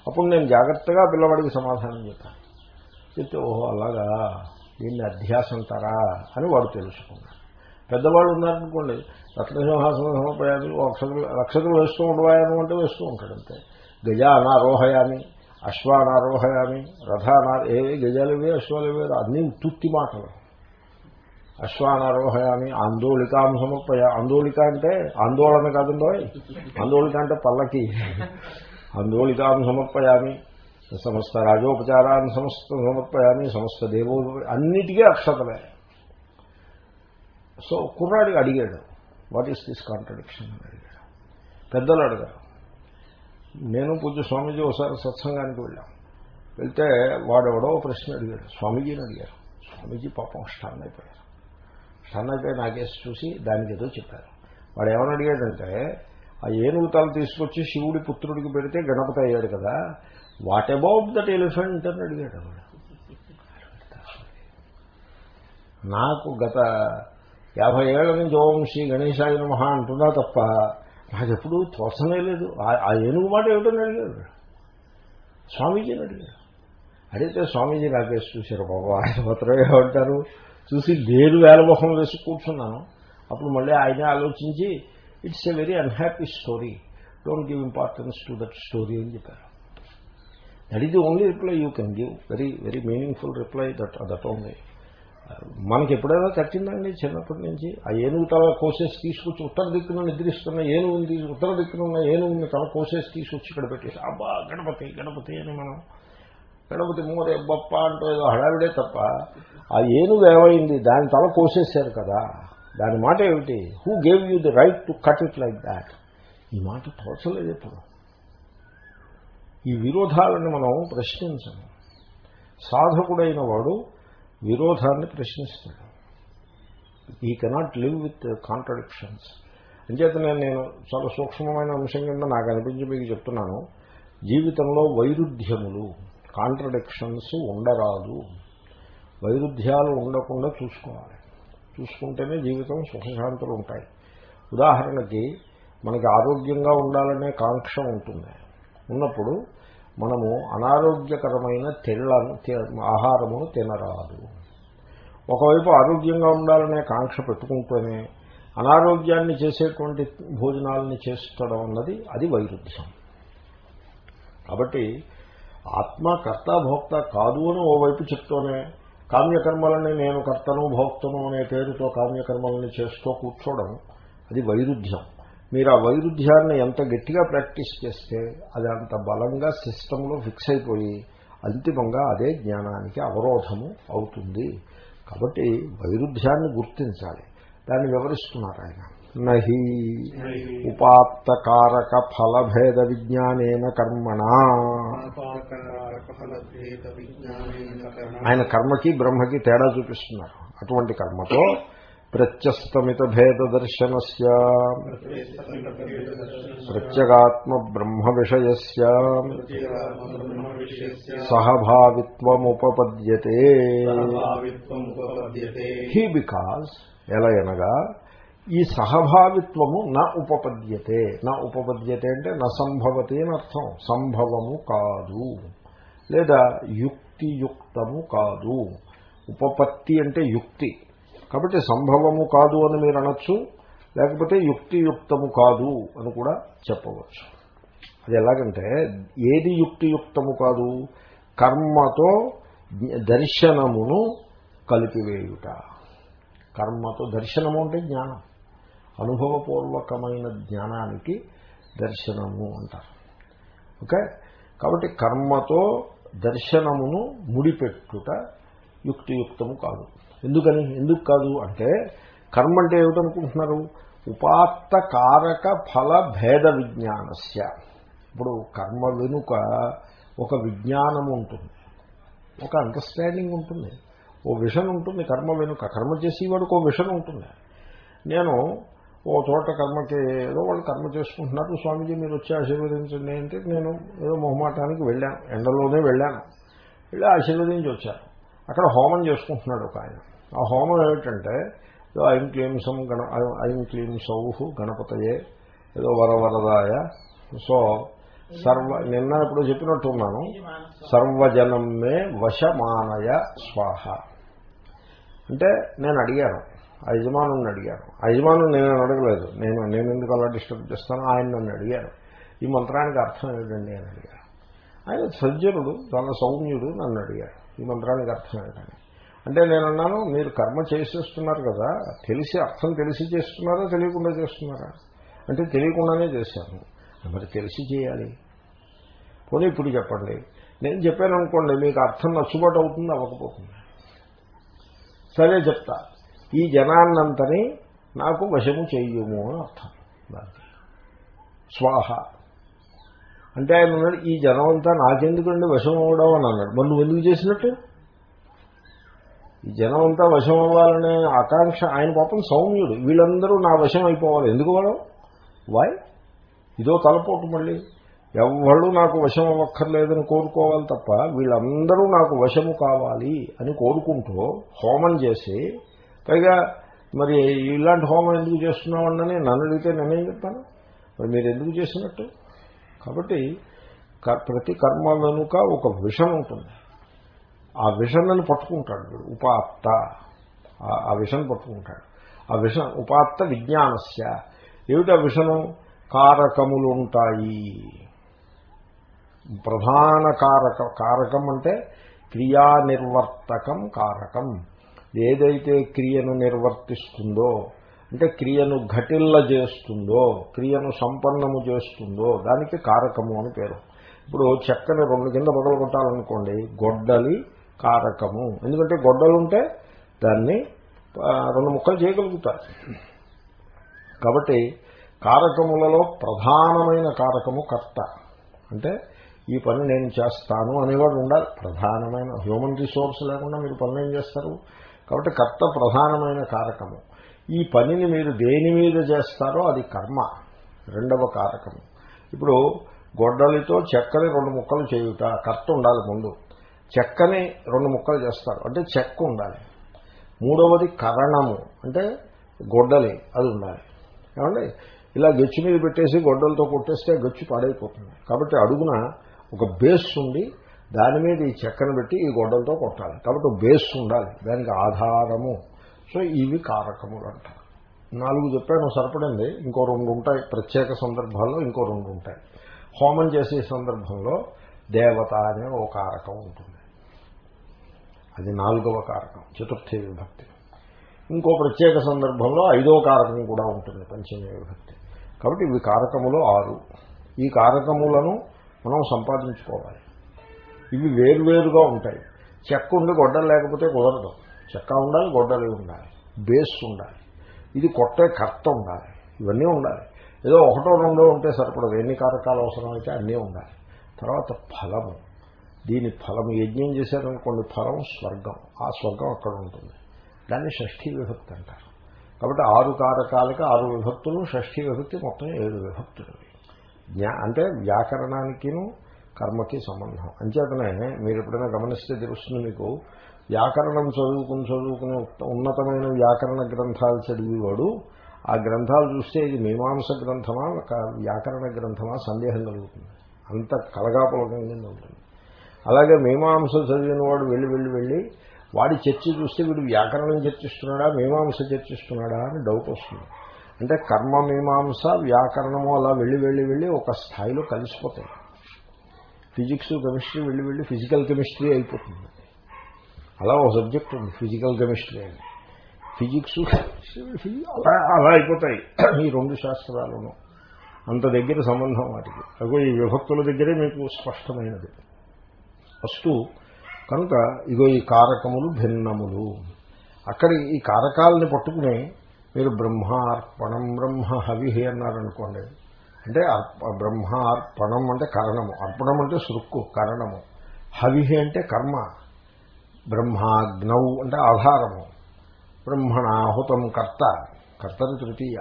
అప్పుడు నేను జాగ్రత్తగా పిల్లవాడికి సమాధానం చెప్పాను. చెప్తే ఓహో అలాగా? దీన్ని అధ్యాసం అంటారా అని వాడు తెలుసుకున్నాడు. పెద్దవాళ్ళు ఉన్నారనుకోండి రత్నసింహాసనం సమర్పయాన్ని అక్షతులు అక్షతులు వేస్తూ ఉండవాయను అంటే వేస్తూ ఉంటాడు అంతే. గజ అనారోహయాన్ని అశ్వ అనారోహయామి రథ అనా ఏ గజాలు ఇవే అశ్వాలు ఇవే అన్నీ తుత్తి మాటలు అశ్వ అనారోహయామి ఆందోళికాం సమర్పయ ఆందోళిక అంటే ఆందోళన కాదండో ఆందోళిక అంటే పల్లకి. ఆందోళికాం సమర్పయామి సమస్త రాజోపచారాన్ని సమస్త సమర్పయామి సమస్త దేవో అన్నిటికీ అక్షతలే. సో కుర్రాడికి అడిగాడు వాట్ ఈస్ దిస్ కాంట్రడిక్షన్ అని అడిగాడు. పెద్దలు అడిగారు నేను పూజ స్వామీజీ ఒకసారి సత్సంగానికి వెళ్ళాం. వెళ్తే వాడెవడో ప్రశ్న అడిగాడు. స్వామీజీని అడిగారు. స్వామీజీ పాపం స్టన్ అయిపోయారు స్టన్ అయిపోయి నాకేసి చూసి దానికి ఏదో చెప్పారు. వాడు ఏమని అడిగాడంటే ఆ ఏనుగు తల తీసుకొచ్చి శివుడి పుత్రుడికి పెడితే గణపతి అయ్యాడు కదా వాట్ అబౌట్ దట్ ఎలిఫెంట్ అని అడిగాడు వాడు. నాకు గత యాభై ఏళ్ళ నుంచి ఓం శ్రీ గణేశాయ నమః అంటున్నా తప్ప నాకు ఎప్పుడు తోచనే లేదు. ఆ- ఆ ఏనుగు మాట ఏమిటని అడిగాడు స్వామీజీని అడిగాడు అడిగితే స్వామీజీ నాకేసి చూశారు. బాబా ఆయన మాత్రమే ఏమంటారు? చూసి లేరు వేలమొహం వేసి కూర్చున్నాను. అప్పుడు మళ్ళీ ఆయన ఆలోచించి it's a very unhappy story don't give importance to that story అని చెప్పారు. That is the only reply you can give very very meaningful reply that that only మనకి ఎప్పుడైనా తట్టిందండి చిన్నప్పటి నుంచి. ఆ ఏనుగు తల కోసేసి తీసుకొచ్చి ఉత్తర దిక్కున నిద్రిస్తున్న ఏనుగుని తీసి ఉత్తర దిక్కున ఉన్న ఏనుగుని తల కోసేసి తీసుకొచ్చి ఇక్కడ పెట్టేసి అబ్బా గణపతి గణపతి అని మనం గణపతి మూరే బొప్ప అంటూ ఏదో హడావిడే తప్ప ఆ ఏనుగు ఏమైంది? దాని తల కోసేసారు కదా. దాని మాట ఏమిటి? Who gave you the right to cut it like that ఈ మాట తోచలేదు ఎప్పుడు? ఈ విరోధాలను మనం ప్రశ్నించము. సాధకుడైన వాడు విరోధాన్ని ప్రశ్నిస్తాడు ఈ కెనాట్ లివ్ విత్ కాంట్రడిక్షన్స్ అంచేతనే నేను నేను చాలా సూక్ష్మమైన అంశం కింద నాకు అనిపించి మీకు చెప్తున్నాను. జీవితంలో వైరుధ్యములు కాంట్రడిక్షన్స్ ఉండరాదు. వైరుధ్యాలు ఉండకుండా చూసుకోవాలి. చూసుకుంటేనే జీవితం సుఖశాంతులు ఉంటాయి. ఉదాహరణకి మనకి ఆరోగ్యంగా ఉండాలనే కాంక్ష ఉంటుంది. ఉన్నప్పుడు మనము అనారోగ్యకరమైన తెల్లను ఆహారమును తినరాదు. ఒకవైపు ఆరోగ్యంగా ఉండాలనే కాంక్ష పెట్టుకుంటూనే అనారోగ్యాన్ని చేసేటువంటి భోజనాలని చేస్తడం అన్నది అది వైరుధ్యం. కాబట్టి ఆత్మ కర్త భోక్త కాదు అని ఓవైపు చెప్తూనే కామ్యకర్మలని నేను కర్తను భోక్తను అనే పేరుతో కామ్యకర్మలని చేస్తూ కూర్చోవడం అది వైరుధ్యం. మీరు ఆ వైరుధ్యాన్ని ఎంత గట్టిగా ప్రాక్టీస్ చేస్తే అది అంత బలంగా సిస్టంలో ఫిక్స్ అయిపోయి అంతిమంగా అదే జ్ఞానానికి అవరోధము అవుతుంది. కాబట్టి వైరుధ్యాన్ని గుర్తించాలి. దాన్ని వివరిస్తున్నారు ఆయన. నహి ఉపాత్తకారక ఫలభేద విజ్ఞానేన కర్మణ. ఆయన కర్మకి బ్రహ్మకి తేడా చూపిస్తున్నారు. అటువంటి కర్మతో ప్రత్యస్తమిత భేద దర్శనస్య ప్రత్యేగాత్మ బ్రహ్మ విషయస్య సహభావిత్వముపపద్యతే. హీ బికాజ్ ఎలా అనగా ఈ సహభావిత్వము నా ఉపపద్యతే. నా ఉపపద్యతే అంటే నా సంభవతి అని అర్థం. సంభవము కాదు. లేదా యుక్తియుక్తము కాదు. ఉపపత్తి అంటే యుక్తి. కాబట్టి సంభవము కాదు అని మీరు అనొచ్చు లేకపోతే యుక్తియుక్తము కాదు అని కూడా చెప్పవచ్చు. అది ఎలాగంటే ఏది యుక్తియుక్తము కాదు? కర్మతో దర్శనమును కలిపివేయుట. కర్మతో దర్శనము అంటే జ్ఞానం. అనుభవపూర్వకమైన జ్ఞానానికి దర్శనము అంటారు. ఓకే? కాబట్టి కర్మతో దర్శనమును ముడిపెట్టుట యుక్తియుక్తము కాదు. ఎందుకని? ఎందుకు కాదు? అంటే కర్మ అంటే ఏమిటనుకుంటున్నారు? ఉపాత్త కారక ఫల భేద విజ్ఞానస్య. ఇప్పుడు కర్మ వెనుక ఒక విజ్ఞానం ఉంటుంది. ఒక అండర్స్టాండింగ్ ఉంటుంది. ఓ విషన్ ఉంటుంది కర్మ వెనుక. కర్మ చేసేవాడికి ఓ విషన్ ఉంటుంది. నేను ఓ చోట కర్మకి ఏదో వాళ్ళు కర్మ చేసుకుంటున్నారు. స్వామీజీ మీరు వచ్చి ఆశీర్వదించండి అంటే నేను ఏదో మొహమాటానికి వెళ్ళాను. ఎండలోనే వెళ్ళాను. వెళ్ళి ఆశీర్వదించి వచ్చాను. అక్కడ హోమం చేసుకుంటున్నాడు ఒక ఆయన. ఆ హోమం ఏమిటంటే ఏదో ఐం క్లీంసం గణ ఐం క్లీం సౌహు గణపతయే ఏదో వరవరదాయ. సో సర్వ నిన్న ఇప్పుడు చెప్పినట్టున్నాను సర్వజనమే వశమానయ స్వాహ. అంటే నేను అడిగాను. ఆ యజమానుని అడిగాను. ఆ యజమాను నేను అడగలేదు. నేను నేను ఎందుకు అలా డిస్టర్బ్ చేస్తాను ఆయన నన్ను అడిగాను ఈ మంత్రానికి అర్థం ఏమిటండి అని అడిగాను ఆయన సజ్జనుడు చాలా సౌమ్యుడు నన్ను అడిగాడు ఈ మంత్రానికి అర్థం ఏమిటని అంటే నేనున్నాను మీరు కర్మ చేసేస్తున్నారు కదా తెలిసి అర్థం తెలిసి చేస్తున్నారా తెలియకుండా చేస్తున్నారా? అంటే తెలియకుండానే చేశాను. మరి తెలిసి చేయాలి. పోనీ ఇప్పుడు చెప్పండి. నేను చెప్పాను అనుకోండి మీకు అర్థం నచ్చుబాటు అవుతుంది అవ్వకపోతుంది. సరే చెప్తా. ఈ జనాన్నంతని నాకు వశము చెయ్యము అని అర్థం. దానికి స్వాహ. అంటే ఆయన ఈ జనం అంతా నాకెందుకండి వశం అవడం అని అన్నాడు. మరి నువ్వు ఎందుకు చేసినట్టు? ఈ జనం అంతా వశం అవ్వాలనే ఆకాంక్ష ఆయన పాపం సౌమ్యుడు. వీళ్ళందరూ నా వశం అయిపోవాలి. ఎందుకు వాడు? వై ఇదో తలపోటు మళ్ళీ. ఎవళ్ళు నాకు వశం అవ్వక్కర్లేదని కోరుకోవాలి తప్ప వీళ్ళందరూ నాకు వశము కావాలి అని కోరుకుంటూ హోమం చేసి పైగా మరి ఇలాంటి హోమం ఎందుకు చేస్తున్నామండని నన్ను అడిగితే నేనేం చెప్తాను? మరి మీరు ఎందుకు చేసినట్టు? కాబట్టి ప్రతి కర్మ వెనుక ఒక విషం ఉంటుంది. ఆ విషన్ని పట్టుకుంటాడు వీడు ఉపాత్త. ఆ విషన్ పట్టుకుంటాడు. ఆ విషం ఉపాత్త విజ్ఞానస్య. ఏమిటా విషను కారకములుంటాయి. ప్రధాన కారక కారకం అంటే క్రియానిర్వర్తకం కారకం. ఏదైతే క్రియను నిర్వర్తిస్తుందో అంటే క్రియను ఘటిల్ల చేస్తుందో క్రియను సంపన్నము చేస్తుందో దానికి కారకము అని పేరు. ఇప్పుడు చెక్కని రెండు కింద మొదలు కొట్టాలనుకోండి గొడ్డలి కారకము. ఎందుకంటే గొడ్డలుంటే దాన్ని రెండు ముక్కలు చేయగలుగుతారు. కాబట్టి కారకములలో ప్రధానమైన కారకము కర్త. అంటే ఈ పని నేను చేస్తాను అనేవాడు ఉండాలి. ప్రధానమైన హ్యూమన్ రిసోర్స్ లేకుండా మీరు పనులు ఏం చేస్తారు? కాబట్టి కర్త ప్రధానమైన కారకము. ఈ పనిని మీరు దేని మీద చేస్తారో అది కర్మ. రెండవ కారకము. ఇప్పుడు గొడ్డలితో చెక్కని రెండు ముక్కలు చేయుట కర్త ఉండాలి ముందు. చెక్కని రెండు ముక్కలు చేస్తారు. అంటే చెక్క ఉండాలి. మూడవది కరణము. అంటే గొడ్డలి అది ఉండాలి. ఏమండి? ఇలా గచ్చు మీద పెట్టేసి గొడ్డలతో కొట్టేస్తే గచ్చు పాడైపోతుంది. కాబట్టి అడుగున ఒక బేస్ ఉండి దాని మీద ఈ చెక్కను పెట్టి ఈ గొడ్డలతో కొట్టాలి. కాబట్టి బేస్ ఉండాలి. దానికి ఆధారము. సో ఇవి కారకములు అంటారు. నాలుగు చెప్పాను సరిపడింది. ఇంకో రెండు ఉంటాయి. ప్రత్యేక సందర్భాల్లో ఇంకో రెండు ఉంటాయి. హోమం చేసే సందర్భంలో దేవత అనే ఒక కారకం ఉంటుంది. అది నాలుగవ కారకం చతుర్థి విభక్తి. ఇంకో ప్రత్యేక సందర్భంలో ఐదో కారకం కూడా ఉంటుంది పంచమీ విభక్తి. కాబట్టి ఇవి కారకములు ఆరు. ఈ కారకములను మనం సంపాదించుకోవాలి. ఇవి వేరువేరుగా ఉంటాయి. చెక్క ఉండి గొడ్డలు లేకపోతే కుదరదు. చెక్క ఉండాలి గొడ్డలి ఉండాలి. బేస్ ఉండాలి. ఇది కొట్టే కర్త ఉండాలి. ఇవన్నీ ఉండాలి. ఏదో ఒకటో రెండో ఉంటే సరిపడదు. ఎన్ని కారకాలు అవసరమైతే అన్నీ ఉండాలి. తర్వాత ఫలము. దీని ఫలం యజ్ఞం చేశారనుకోండి ఫలం స్వర్గం. ఆ స్వర్గం అక్కడ ఉంటుంది. దాన్ని షష్ఠీ విభక్తి అంటారు. కాబట్టి ఆరు కారకాలకి ఆరు విభక్తులు షష్ఠీ విభక్తి మొత్తం ఏడు విభక్తులు. జ్ఞా అంటే వ్యాకరణానికిను కర్మకి సంబంధం. అంచేతనే మీరు ఎప్పుడైనా గమనిస్తే తెలుస్తుంది మీకు వ్యాకరణం చదువుకుని చదువుకుని ఉన్నతమైన వ్యాకరణ గ్రంథాలు చదివేవాడు ఆ గ్రంథాలు చూస్తే ఇది మీమాంస గ్రంథమా వ్యాకరణ గ్రంథమా సందేహం కలుగుతుంది. అంత కలగాపులకం ఉంటుంది. అలాగే మీమాంస చదివిన వాడు వెళ్ళి వెళ్ళి వెళ్ళి వాడి చర్చ చూస్తే వీడు వ్యాకరణం చర్చిస్తున్నాడా మీమాంస చర్చిస్తున్నాడా అని డౌట్ వస్తుంది. అంటే కర్మ మీమాంస వ్యాకరణము అలా వెళ్ళి వెళ్ళి వెళ్ళి ఒక స్థాయిలో కలిసిపోతాయి. ఫిజిక్స్ కెమిస్ట్రీ వెళ్ళి వెళ్ళి ఫిజికల్ కెమిస్ట్రీ అయిపోతుంది. అలా ఒక సబ్జెక్ట్ ఉంది ఫిజికల్ కెమిస్ట్రీ అని. ఫిజిక్స్ అలా అలా అయిపోతాయి. ఈ రెండు శాస్త్రాలను. అంత దగ్గర సంబంధం వాటికి. అగో ఈ విభక్తుల దగ్గరే మీకు స్పష్టమైనది. ఫస్ట్ కనుక ఇగో ఈ కారకములు భిన్నములు. అక్కడ ఈ కారకాలని పట్టుకుని మీరు బ్రహ్మార్పణం బ్రహ్మ హవిహి అన్నారనుకోండి. అంటే బ్రహ్మార్పణం అంటే కరణము. అర్పణం అంటే సురుక్కు కరణము. హవిహి అంటే కర్మ. బ్రహ్మాగ్నౌ అంటే ఆధారము. బ్రహ్మణాహుతం కర్త. కర్తని తృతీయ.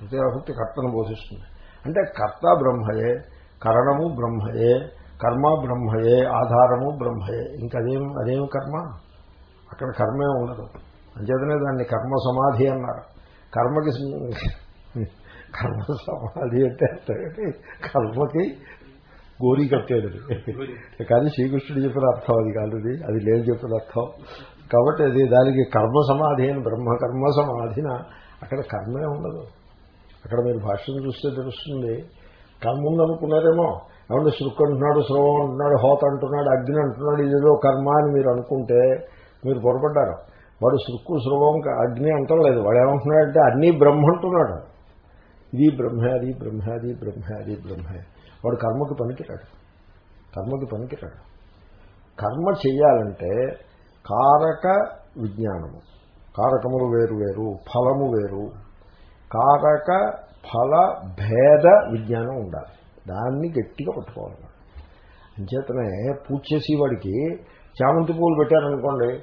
తృతీయాహుతి కర్తను బోధిస్తుంది. అంటే కర్త బ్రహ్మయే కరణము బ్రహ్మయే కర్మ బ్రహ్మయే ఆధారము బ్రహ్మయే. ఇంకదేం అదేమి కర్మ? అక్కడ కర్మే ఉండదు. అంచేతనే దాన్ని కర్మ సమాధి అన్నారు. కర్మకి కర్మ సమాధి అంటే కర్మకి గోరీ కట్టేది కానీ శ్రీకృష్ణుడు చెప్పిన అర్థం అది కాదు అది. లేదు చెప్పిన అర్థం. కాబట్టి అది దానికి కర్మ సమాధి అని బ్రహ్మ కర్మ సమాధిన అక్కడ కర్మే ఉండదు. అక్కడ మీరు భాష్యం చూస్తే తెలుస్తుంది. కర్మ ఉందనుకున్నారేమో. ఏమంటే శృక్ అంటున్నాడు శ్రవం అంటున్నాడు హోత అంటున్నాడు అగ్ని అంటున్నాడు ఇదేదో కర్మ అని మీరు అనుకుంటే మీరు పొరపడ్డారు. వాడు శృక్కు శ్రవం అగ్ని అంటలేదు వాడు ఏమంటున్నాడంటే అన్నీ బ్రహ్మ అంటున్నాడు. ఇది బ్రహ్మే అది బ్రహ్మే అది బ్రహ్మే అది బ్రహ్మే. వాడు కర్మకి పనికిరాడు. కర్మకి పనికిరాడు. కర్మ చేయాలంటే కారక విజ్ఞానము. కారకములు వేరు వేరు ఫలము వేరు. కారక ఫల భేద విజ్ఞానం ఉండాలి. దాన్ని గట్టిగా పట్టుకోవాలి. అంచేతనే పూజ చేసేవాడికి చామంతి పూలు పెట్టారనుకోండి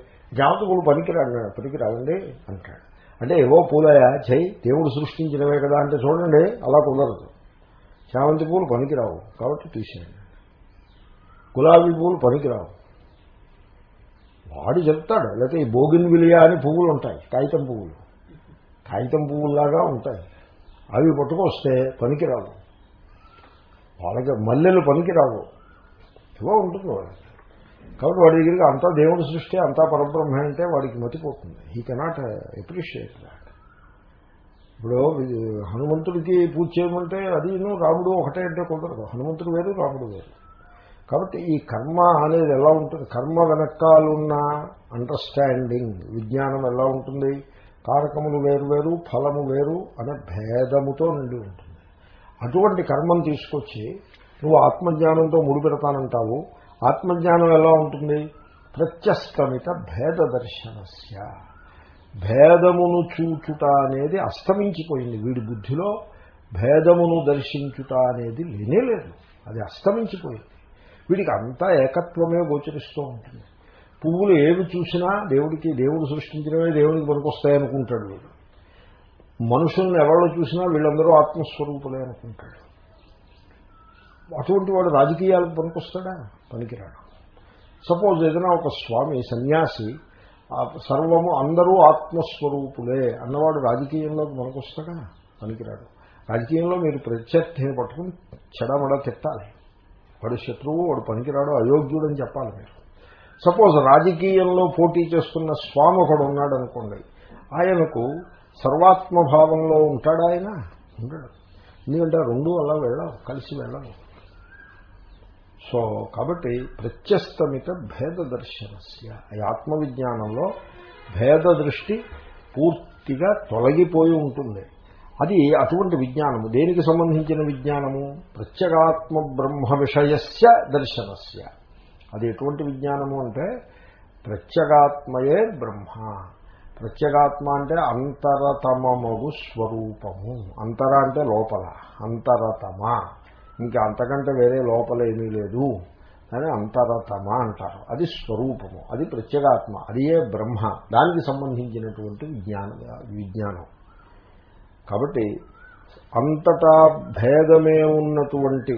చామంతి పూలు పనికిరాడు పనికిరావండి అంటాడు. అంటే ఏవో పూలయా చెయ్యి దేవుడు సృష్టించినవే కదా అంటే చూడండి అలా కుదరదు. చామంతి పూలు పనికిరావు కాబట్టి తీసేయండి. గులాబీ పూలు పనికిరావు. వాడు చెప్తాడు లేకపోతే ఈ బోగిన్ విలియా అని పువ్వులు ఉంటాయి కాగితం పువ్వులు. కాగితం పువ్వుల్లాగా ఉంటాయి. అవి పట్టుకొస్తే పనికిరావు. వాళ్ళకి మల్లెలు పనికి రావు ఏవో ఉంటుంది వాళ్ళకి కాబట్టి వాడి దగ్గరికి అంతా దేవుడి సృష్టి అంతా పరబ్రహ్మ అంటే వాడికి మతిపోతుంది. హీ కెనాట్ అప్రిషియేట్ దాట్ ఇప్పుడు హనుమంతుడికి పూజ చేయమంటే అది రాముడు ఒకటే అంటే కుదరదు. హనుమంతుడు వేరు రాముడు వేరు. కాబట్టి ఈ కర్మ అనేది ఎలా ఉంటుంది? కర్మ వెనకాలున్న అండర్స్టాండింగ్ విజ్ఞానం ఎలా ఉంటుంది? కారకములు వేరు వేరు ఫలము వేరు అనే భేదముతో నిండి ఉంటుంది. అటువంటి కర్మను తీసుకొచ్చి నువ్వు ఆత్మజ్ఞానంతో ముడిపెడతానంటావు. ఆత్మజ్ఞానం ఎలా ఉంటుంది? ప్రత్యస్తమిత భేద దర్శనస్య. భేదమును చూచుట అనేది అస్తమించిపోయింది. వీడి బుద్ధిలో భేదమును దర్శించుట అనేది లేనే లేదు. అది అస్తమించిపోయింది. వీడికి అంతా ఏకత్వమే గోచరిస్తూ ఉంటుంది. పువ్వులు ఏవి చూసినా దేవుడికి దేవుడు సృష్టించినవే దేవుడికి పనికొస్తాయనుకుంటాడు వీడు. మనుషుల్ని ఎవరిలో చూసినా వీళ్ళందరూ ఆత్మస్వరూపులే అనుకుంటాడు అటువంటి వాడు రాజకీయాలకు పనికొస్తాడా? పనికిరాడు. సపోజ్ ఏదైనా ఒక స్వామి సన్యాసి సర్వము అందరూ ఆత్మస్వరూపులే అన్నవాడు రాజకీయంలోకి మనకొస్తాడా పనికిరాడు. రాజకీయంలో మీరు ప్రత్యర్థిని పట్టుకుని చెడమడ తిట్టాలి. వాడు శత్రువు వాడు పనికిరాడు అయోగ్యుడు అని చెప్పాలి మీరు. సపోజ్ రాజకీయంలో పోటీ చేస్తున్న స్వామి ఒకడు ఉన్నాడు అనుకోండి ఆయనకు సర్వాత్మభావంలో ఉంటాడా ఆయన? ఉండడు. ఎందుకంటే రెండు అలా వెళ్ళవు కలిసి వెళ్ళవు. సో కాబట్టి ప్రత్యస్తమిత భేద దర్శనస్య ఈ ఆత్మవిజ్ఞానంలో భేద దృష్టి పూర్తిగా తొలగిపోయి ఉంటుంది. అది అటువంటి విజ్ఞానము. దేనికి సంబంధించిన విజ్ఞానము? ప్రత్యేగాత్మ బ్రహ్మ విషయస్య దర్శనస్య. అది ఎటువంటి విజ్ఞానము అంటే ప్రత్యేగాత్మయే బ్రహ్మ. ప్రత్యేగాత్మ అంటే అంతరతమమగు స్వరూపము. అంతర అంటే లోపల అంతరతమ. ఇంకా అంతకంటే వేరే లోపల ఏమీ లేదు. అని అంతరతమ అంటారు. అది స్వరూపము అది ప్రత్యేగాత్మ అది ఏ బ్రహ్మ. దానికి సంబంధించినటువంటి విజ్ఞానం విజ్ఞానం. కాబట్టి అంతటా భేదమే ఉన్నటువంటి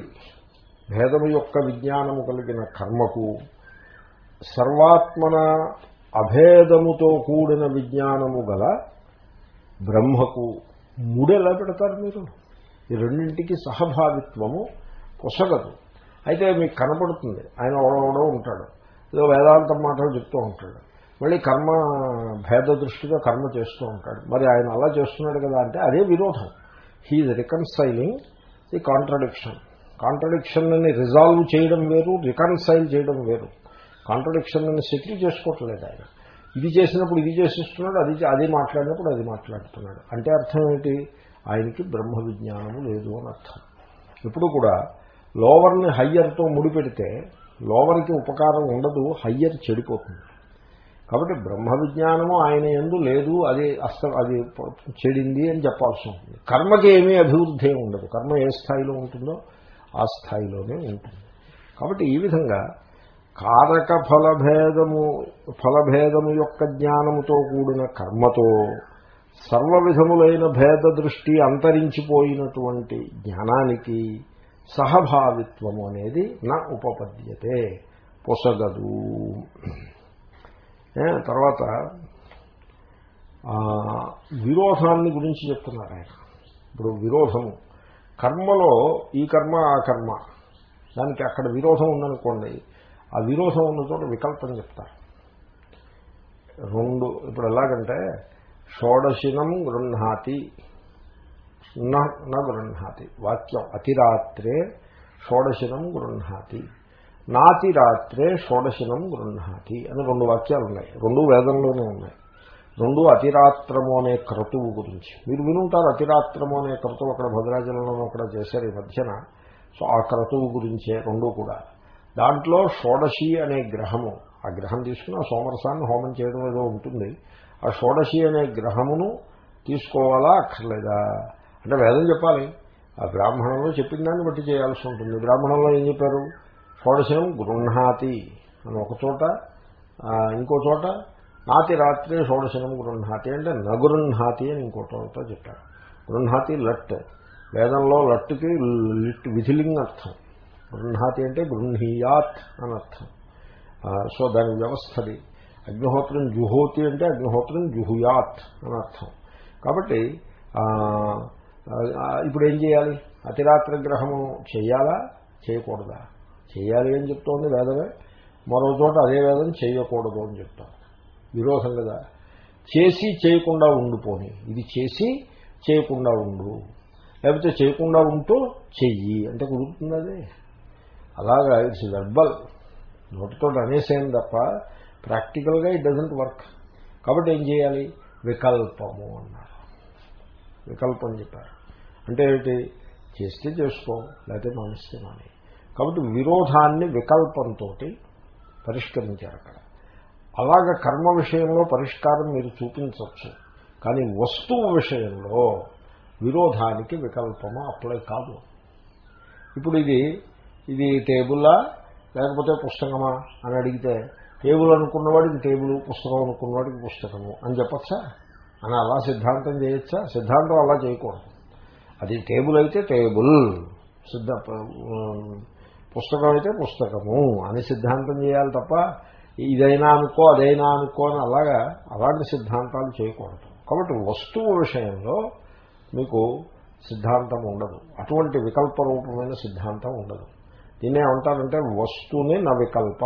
భేదము యొక్క విజ్ఞానము కలిగిన కర్మకు సర్వాత్మన అభేదముతో కూడిన విజ్ఞానము గల బ్రహ్మకు ముడెలా పెడతారు మీరు? ఈ రెండింటికి సహభావిత్వము పొసగదు అయితే మీకు కనపడుతుంది. ఆయన ఓడవడో ఉంటాడు. ఏదో వేదాంతం మాటలు చెప్తూ ఉంటాడు. మళ్ళీ కర్మ భేద దృష్టిగా కర్మ చేస్తూ ఉంటాడు. మరి ఆయన అలా చేస్తున్నాడు కదా అంటే అదే విరోధం. He reconciling the contradiction contradiction అని రిజాల్వ్ చేయడం వేరు రికన్సైల్ చేయడం వేరు. కాంట్రడిక్షన్లను సెటిల్ చేసుకోవట్లేదు ఆయన. ఇది చేసినప్పుడు ఇది చేసిస్తున్నాడు అది అది మాట్లాడినప్పుడు అది మాట్లాడుతున్నాడు. అంటే అర్థం ఏంటి? ఆయనకి బ్రహ్మ విజ్ఞానము లేదు అని అర్థం. ఇప్పుడు కూడా లోవర్ని హయ్యర్తో ముడిపెడితే లోవర్కి ఉపకారం ఉండదు హయ్యర్ చెడిపోతుంది. కాబట్టి బ్రహ్మ విజ్ఞానము ఆయన ఎందు లేదు అది అస్త అది చెడింది అని చెప్పాల్సి ఉంటుంది. కర్మకి ఏమీ అభివృద్ధి ఉండదు. కర్మ ఏ స్థాయిలో ఉంటుందో ఆ స్థాయిలోనే ఉంటుంది. కాబట్టి ఈ విధంగా కారక ఫలభేదము ఫలభేదము యొక్క జ్ఞానముతో కూడిన కర్మతో సర్వ విధములైన భేద దృష్టి అంతరించిపోయినటువంటి జ్ఞానానికి సహభావిత్వము అనేది నా ఉపపద్యతే పొసగదు. తర్వాత విరోధాన్ని గురించి చెప్తున్నారు ఆయన. ఇప్పుడు విరోధము. కర్మలో ఈ కర్మ ఆ కర్మ. దానికి అక్కడ విరోధం ఉందనుకోండి ఆ విరోధం ఉన్న చోట వికల్పం చెప్తారు. రెండు ఇప్పుడు ఎలాగంటే షోడశినం గృహాతి న గృహాతి వాక్యం అతిరాత్రే షోడశినం గృహాతి నాతి రాత్రే షోడశినం గృహాతి అని రెండు వాక్యాలు ఉన్నాయి. రెండు వేదంలోనే ఉన్నాయి. రెండు అతిరాత్రము అనే క్రతువు గురించి. మీరు వినుంటారు అతిరాత్రము అనే క్రతువు అక్కడ భద్రాచలంలోనూ అక్కడ చేశారు ఈ మధ్యన. సో ఆ క్రతువు గురించే రెండు కూడా. దాంట్లో షోడశి అనే గ్రహము ఆ గ్రహం తీసుకుని ఆ సోమరసాన్ని హోమం చేయడం ఏదో ఉంటుంది. ఆ షోడశి అనే గ్రహమును తీసుకోవాలా అక్కర్లేదా? అంటే వేదం చెప్పాలి. ఆ బ్రాహ్మణంలో చెప్పిన దాన్ని బట్టి చేయాల్సి ఉంటుంది. బ్రాహ్మణంలో ఏం చెప్పారు? షోడశం గృహ్ణాతి అని ఒక చోట ఇంకో చోట నాతి రాత్రి షోడశనం గృహ్ణాతి అంటే నగృహ్ణాతి అని ఇంకో చోట చెప్పారు. గృహ్ణాతి లట్. వేదంలో లట్టుకి లిట్ విధిలింగ్ అర్థం గృహాతి అంటే గృహీయాత్ అని అర్థం సో దాని వ్యవస్థది. అగ్నిహోత్రం జుహోతి అంటే అగ్నిహోత్రం జుహుయాత్ అనర్థం. అర్థం కాబట్టి ఇప్పుడు ఏం చేయాలి? అతిరాత్ర గ్రహము చేయాలా? చేయకూడదా? చేయాలి అని చెప్తోంది వేదమే. మరో చోట అదే వేదం చేయకూడదు అని చెప్తాం విరోధం కదా. చేసి చేయకుండా ఉండిపోని ఇది చేసి చేయకుండా ఉండు. లేకపోతే చేయకుండా ఉంటూ చెయ్యి. అంటే కుదురుతుంది అదే? అలాగా ఇట్స్ వెర్బల్ నోటితో అనేసేం తప్ప ప్రాక్టికల్గా ఇట్ డజంట్ వర్క్ కాబట్టి ఏం చేయాలి? వికల్పము అన్నారు. వికల్పం చెప్పారు. అంటే ఏమిటి? చేస్తే చేసుకో లేకపోతే మానేస్తే మానే. కాబట్టి విరోధాన్ని వికల్పంతో పరిష్కరించారు అక్కడ. అలాగ కర్మ విషయంలో పరిష్కారం మీరు చూపించవచ్చు. కానీ వస్తువు విషయంలో విరోధానికి వికల్పము అప్లై కాదు. ఇప్పుడు ఇది ఇది టేబుల్లా లేకపోతే పుస్తకమా? అని అడిగితే టేబుల్ అనుకున్నవాడికి టేబుల్ పుస్తకం అనుకున్నవాడికి పుస్తకము అని చెప్పచ్చా? అని అలా సిద్ధాంతం చేయొచ్చా? సిద్ధాంతం అలా చేయకూడదు. అది టేబుల్ అయితే టేబుల్ సిద్ధ పుస్తకం అయితే పుస్తకము అని సిద్ధాంతం చేయాలి తప్ప ఇదైనా అనుకో అదైనా అనుకో అని అలాగా అలాంటి సిద్ధాంతాలు చేయకూడదు. కాబట్టి వస్తువు విషయంలో మీకు సిద్ధాంతం ఉండదు. అటువంటి వికల్ప రూపమైన సిద్ధాంతం ఉండదు. దీన్ని ఏమంటారంటే వస్తుని న వికల్ప.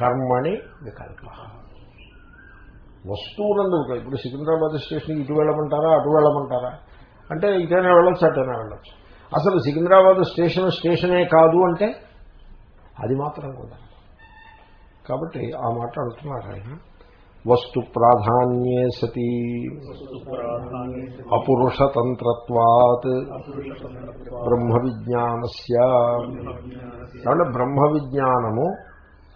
కర్మణి వికల్ప. వస్తువునందు ఇప్పుడు సికింద్రాబాద్ స్టేషన్కి ఇటు వెళ్ళమంటారా అటు వెళ్ళమంటారా? అంటే ఇటైనా వెళ్ళొచ్చు అటైనా వెళ్ళొచ్చు. అసలు సికింద్రాబాద్ స్టేషన్ స్టేషనే కాదు అంటే అది మాత్రం కూడా కాబట్టి ఆ మాట అంటున్నారు ఆయన వస్తు ప్రాధాన్యే సతి. అపురుషతంత్రత్వాత్. బ్రహ్మ విజ్ఞానస్య కాబట్టి బ్రహ్మ విజ్ఞానము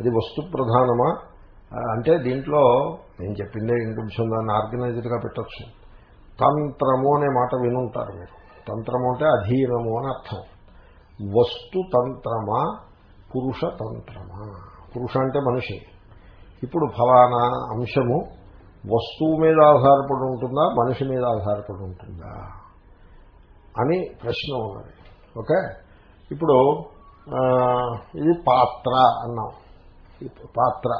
అది వస్తు ప్రధానమా అంటే దీంట్లో నేను చెప్పిందే ఇంకొంచెం దాన్ని ఆర్గనైజ్డ్గా పెట్టచ్చు. తంత్రము అనే మాట వినుంటారు మీరు. తంత్రము అంటే అధీనము అని అర్థం. వస్తు తంత్రమా పురుష తంత్రమా పురుష అంటే మనిషి. ఇప్పుడు ఫలానా అంశము వస్తువు మీద ఆధారపడి ఉంటుందా మనిషి మీద ఆధారపడి ఉంటుందా అని ప్రశ్న ఉన్నది. ఓకే? ఇప్పుడు ఇది పాత్ర అన్నాం. పాత్ర.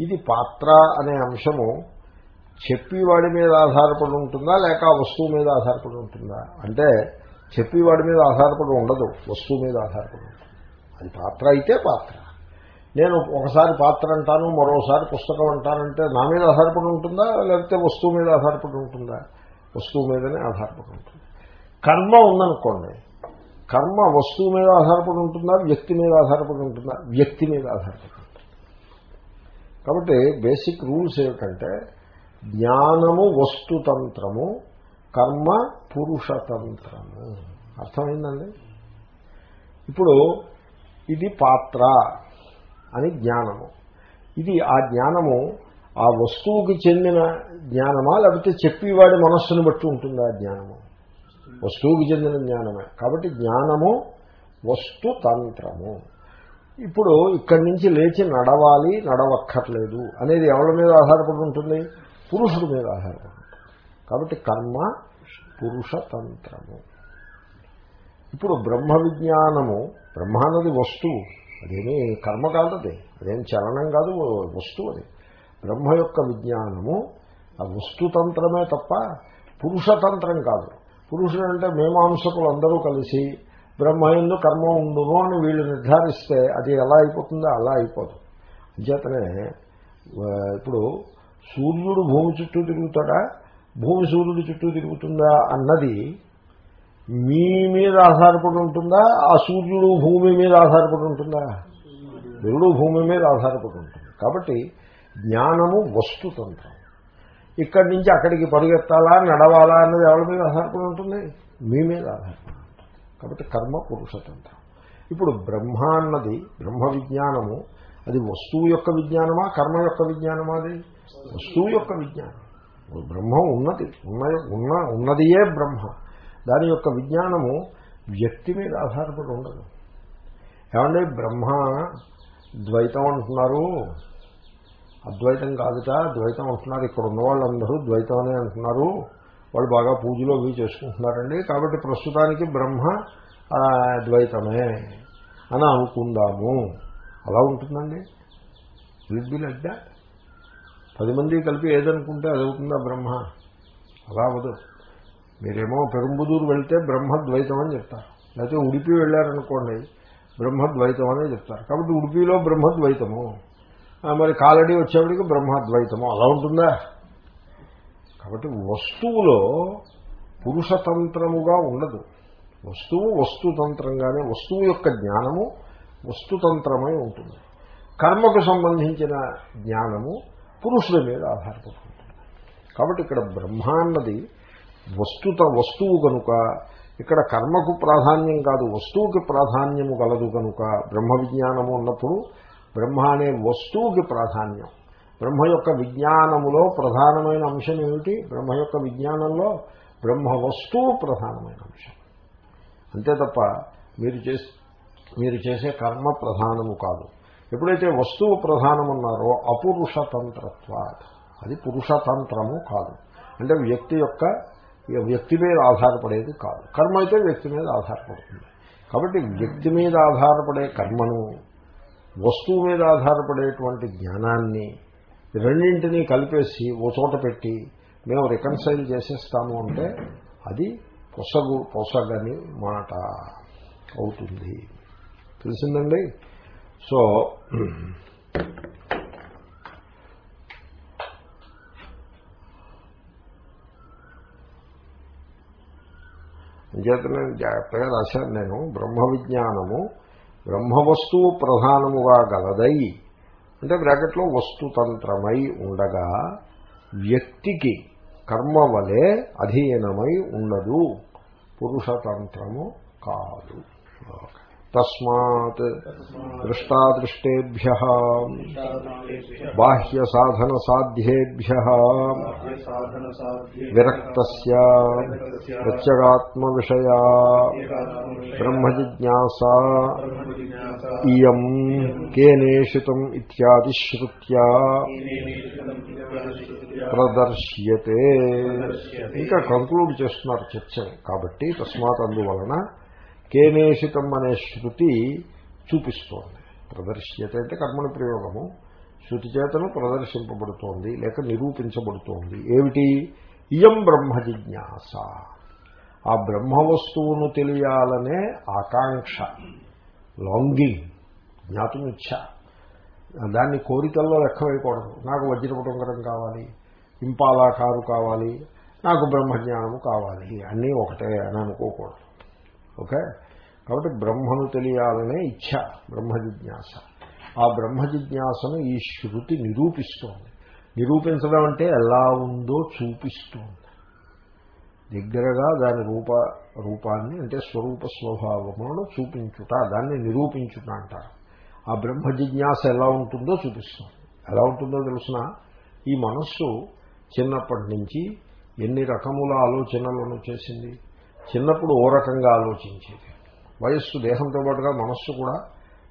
ఇది పాత్ర అనే అంశము చెప్పేవాడి మీద ఆధారపడి ఉంటుందా లేక వస్తువు మీద ఆధారపడి ఉంటుందా? అంటే చెప్పేవాడి మీద ఆధారపడి ఉండదు వస్తువు మీద ఆధారపడి ఉంటుంది. అది పాత్ర అయితే పాత్ర. నేను ఒకసారి పాత్ర అంటాను మరోసారి పుస్తకం అంటానంటే నా మీద ఆధారపడి ఉంటుందా? లేకపోతే వస్తువు మీద ఆధారపడి ఉంటుందా? వస్తువు మీదనే ఆధారపడి ఉంటుంది. కర్మ ఉందనుకోండి. కర్మ వస్తువు మీద ఆధారపడి ఉంటుందా? వ్యక్తి మీద ఆధారపడి ఉంటుందా? వ్యక్తి మీద ఆధారపడి ఉంటుంది. కాబట్టి బేసిక్ రూల్స్ ఏమిటంటే జ్ఞానము వస్తుతంత్రము కర్మ పురుషతంత్రము అర్థమైందండి? ఇప్పుడు ఇది పాత్ర. అని జ్ఞానము. ఇది ఆ జ్ఞానము ఆ వస్తువుకి చెందిన జ్ఞానమా లేకపోతే చెప్పేవాడి మనస్సును బట్టి ఉంటుందా జ్ఞానము? వస్తువుకి చెందిన జ్ఞానమే. కాబట్టి జ్ఞానము వస్తుతంత్రము ఇప్పుడు ఇక్కడి నుంచి లేచి నడవాలి నడవక్కర్లేదు అనేది ఎవరి మీద ఆధారపడి ఉంటుంది? పురుషుడి మీద ఆధారపడి కాబట్టి కర్మ పురుషతంత్రము ఇప్పుడు బ్రహ్మ విజ్ఞానము బ్రహ్మానది వస్తువు. అదేమీ కర్మ కాదు అది అదేం చలనం కాదు వస్తువు అది. బ్రహ్మ యొక్క విజ్ఞానము ఆ వస్తుతంత్రమే తప్ప పురుషతంత్రం కాదు. పురుషుడు అంటే మీమాంసకులు అందరూ కలిసి బ్రహ్మయందు కర్మ ఉండును అని వీళ్ళు నిర్ధారిస్తే అది ఎలా అయిపోతుందో అలా అయిపోదు. అంచేతనే ఇప్పుడు సూర్యుడు భూమి చుట్టూ తిరుగుతాడా? భూమి సూర్యుడు చుట్టూ తిరుగుతుందా అన్నది మీ మీద ఆధారపడి ఉంటుందా? ఆ సూర్యుడు భూమి మీద ఆధారపడి ఉంటుందా? దేవుడు భూమి మీద ఆధారపడి ఉంటుంది. కాబట్టి జ్ఞానము వస్తుతంత్రం ఇక్కడి నుంచి అక్కడికి పరిగెత్తాలా నడవాలా అన్నది ఎవరి మీద ఆధారపడి ఉంటుంది? మీ మీద ఆధారపడి ఉంటుంది. కాబట్టి కర్మ పురుషతంత్రం ఇప్పుడు బ్రహ్మ అన్నది బ్రహ్మ విజ్ఞానము అది వస్తువు యొక్క విజ్ఞానమా కర్మ యొక్క విజ్ఞానమా అది? వస్తువు యొక్క విజ్ఞానం. బ్రహ్మ ఉన్నది ఉన్న ఉన్న ఉన్నదియే బ్రహ్మ. దాని యొక్క విజ్ఞానము వ్యక్తి మీద ఆధారపడి ఉండదు. ఏమంటే బ్రహ్మ ద్వైతం అంటున్నారు. అద్వైతం కాదుట ద్వైతం అంటున్నారు. ఇక్కడ ఉన్న వాళ్ళందరూ ద్వైతం అనే అంటున్నారు. వాళ్ళు బాగా పూజలు అవి చేసుకుంటున్నారండి. కాబట్టి ప్రస్తుతానికి బ్రహ్మ ద్వైతమే అని అనుకుందాము. అలా ఉంటుందండి? విల్ బి పది మంది కలిపి ఏదనుకుంటే అది అవుతుందా బ్రహ్మ? అలా అవ్వదు. మీరేమో పెరుంబుదూరు వెళ్తే బ్రహ్మద్వైతం అని చెప్తారు. లేకపోతే ఉడిపి వెళ్ళారనుకోండి బ్రహ్మద్వైతం అనే చెప్తారు. కాబట్టి ఉడిపిలో బ్రహ్మద్వైతము. మరి కాలడీ వచ్చేవాడికి బ్రహ్మద్వైతము. అలా ఉంటుందా? కాబట్టి వస్తువులో పురుషతంత్రముగా ఉండదు. వస్తువు వస్తుతంత్రంగానే వస్తువు యొక్క జ్ఞానము వస్తుతంత్రమై ఉంటుంది. కర్మకు సంబంధించిన జ్ఞానము పురుషుల మీద ఆధారపడుతుంది కాబట్టి ఇక్కడ బ్రహ్మాన్నది వస్తుత వస్తువు కనుక ఇక్కడ కర్మకు ప్రాధాన్యం కాదు వస్తువుకి ప్రాధాన్యము కలదు కనుక బ్రహ్మ విజ్ఞానము ఉన్నప్పుడు బ్రహ్మ అనే వస్తువుకి ప్రాధాన్యం. బ్రహ్మ యొక్క విజ్ఞానములో ప్రధానమైన అంశం ఏమిటి? బ్రహ్మ యొక్క విజ్ఞానంలో బ్రహ్మ వస్తువు ప్రధానమైన అంశం. అంతే తప్ప మీరు చేసే మీరు చేసే కర్మ ప్రధానము కాదు. ఎప్పుడైతే వస్తువు ప్రధానమన్నారో అపురుషతంత్రత్వ అది పురుషతంత్రము కాదు. అంటే వ్యక్తి యొక్క వ్యక్తి మీద ఆధారపడేది కాదు. కర్మ అయితే వ్యక్తి మీద ఆధారపడుతుంది. కాబట్టి వ్యక్తి మీద ఆధారపడే కర్మను వస్తువు మీద ఆధారపడేటువంటి జ్ఞానాన్ని రెండింటినీ కలిపేసి ఓ చోట పెట్టి మేము రికన్సైల్ చేసేస్తాము అంటే అది పొసగు పొసగని మాట అవుతుంది. తెలిసిందండి? సో అంచేత నేను జాగ్రత్తగా రాశాను నేను. బ్రహ్మ విజ్ఞానము బ్రహ్మ వస్తువు ప్రధానముగా గలదై అంటే బ్రాకెట్లో వస్తుతంత్రమై ఉండగా వ్యక్తికి కర్మ వలె అధీనమై ఉండదు. పురుషతంత్రము కాదు. తస్మాత్ దృష్టాదృష్టేభ్య బాహ్య సాధన సాధ్యేభ్య విరక్త ప్రత్యగాత్మ విషయా బ్రహ్మజిజ్ఞాసా ఇయం కేనేషితం ఇత్యాది శ్రుత్యా ప్రదర్శ్యతే. ఇంకా కంక్లూడ్ చేస్తున్నారు చర్చ. కాబట్టి తస్మాత్ అందువలన కేనేషితం అనే శృతి చూపిస్తోంది. ప్రదర్శ్యత అంటే కర్మణ ప్రయోగము. శృతి చేతను ప్రదర్శింపబడుతోంది లేక నిరూపించబడుతోంది. ఏమిటి? ఇయం బ్రహ్మ జిజ్ఞాస. ఆ బ్రహ్మ వస్తువును తెలియాలనే ఆకాంక్ష లాంగింగ్ జ్ఞాతుమిచ్చ దాన్ని కోరికల్లో లెక్కవైకూడదు నాకు వజ్రపుటుంగరం కావాలి ఇంపాలా కారు కావాలి నాకు బ్రహ్మజ్ఞానము కావాలి. అన్నీ ఒకటే అని అనుకోకూడదు. ఓకే? కాబట్టి బ్రహ్మను తెలియాలనే ఇచ్ఛ బ్రహ్మ జిజ్ఞాస. ఆ బ్రహ్మ జిజ్ఞాసను ఈ శృతి నిరూపిస్తోంది. నిరూపించడం అంటే ఎలా ఉందో చూపిస్తోంది. దగ్గరగా దాని రూప రూపాన్ని అంటే స్వరూప స్వభావములను చూపించుట దాన్ని నిరూపించుట అంటారు. ఆ బ్రహ్మ జిజ్ఞాస ఎలా ఉంటుందో చూపిస్తుంది. ఎలా ఉంటుందో తెలుసిన ఈ మనస్సు చిన్నప్పటి నుంచి ఎన్ని రకముల ఆలోచనలను చేసింది? చిన్నప్పుడు ఓ రకంగా ఆలోచించేది. వయస్సు దేహంతో పాటుగా మనస్సు కూడా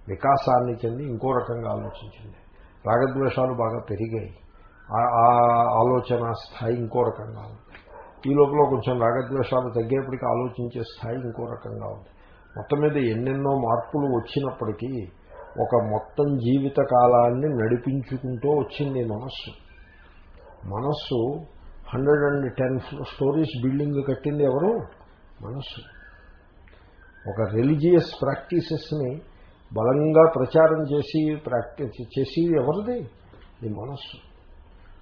వికాసాన్ని చెంది ఇంకో రకంగా ఆలోచించింది. రాగద్వేషాలు బాగా పెరిగాయి. ఆ ఆలోచన స్థాయి ఇంకో రకంగా ఉంది. ఈ లోపల కొంచెం రాగద్వేషాలు తగ్గేప్పటికీ ఆలోచించే స్థాయి ఇంకో రకంగా ఉంది. మొత్తం మీద ఎన్నెన్నో మార్పులు వచ్చినప్పటికీ ఒక మొత్తం జీవిత కాలాన్ని నడిపించుకుంటూ వచ్చింది మనస్సు. మనస్సు hundred and ten stories building కట్టింది ఎవరు? మనస్సు. ఒక రిలీజియస్ ప్రాక్టీసెస్ని బలంగా ప్రచారం చేసి ప్రాక్టీస్ చేసి ఎవరిది? ఇది మనస్సు.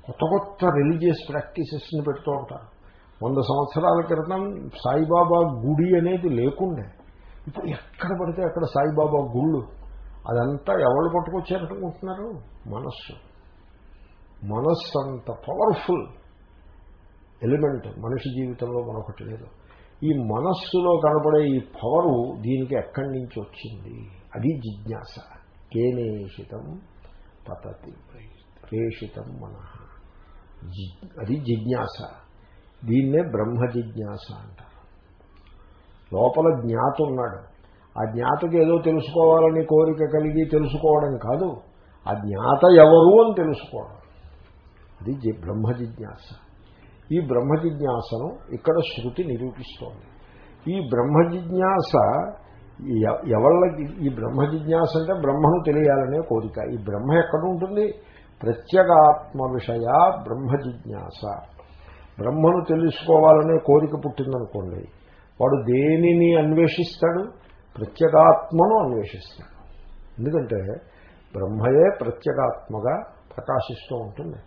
కొత్త కొత్త రిలీజియస్ ప్రాక్టీసెస్ని పెడుతూ ఉంటారు. వంద సంవత్సరాల క్రితం సాయిబాబా గుడి అనేది లేకుండే. ఇప్పుడు ఎక్కడ పడితే అక్కడ సాయిబాబా గుళ్ళు. అదంతా ఎవరు పట్టుకొచ్చారనుకుంటున్నారు మనస్సు. మనస్సు అంత పవర్ఫుల్ ఎలిమెంట్ మనిషి జీవితంలో మరొకటి లేదు. ఈ మనస్సులో కనపడే ఈ పవరు దీనికి ఎక్కడి నుంచి వచ్చింది? అది జిజ్ఞాస. కేనేషితం పతతి. ప్రేషితం మన. అది జిజ్ఞాస. దీన్నే బ్రహ్మ జిజ్ఞాస అంటారు. లోపల జ్ఞాత ఉన్నాడు ఆ జ్ఞాతకి ఏదో తెలుసుకోవాలని కోరిక కలిగి తెలుసుకోవడం కాదు. ఆ జ్ఞాత ఎవరు అని తెలుసుకోవడం. అది బ్రహ్మ జిజ్ఞాస. ఈ బ్రహ్మ జిజ్ఞాసను ఇక్కడ శృతి నిరూపిస్తోంది. ఈ బ్రహ్మ జిజ్ఞాస ఎ- ఎవళ్ళకి ఈ బ్రహ్మ జిజ్ఞాస అంటే బ్రహ్మను తెలియాలనే కోరిక. ఈ బ్రహ్మ ఎక్కడ ఉంటుంది? ప్రత్యేగాత్మ విషయ బ్రహ్మ జిజ్ఞాస బ్రహ్మను తెలుసుకోవాలనే కోరిక పుట్టిందనుకోండి వాడు దేనిని అన్వేషిస్తాడు? ప్రత్యేగాత్మను అన్వేషిస్తాడు. ఎందుకంటే బ్రహ్మయే ప్రత్యేగాత్మగా ప్రకాశిస్తూ ఉంటుంది.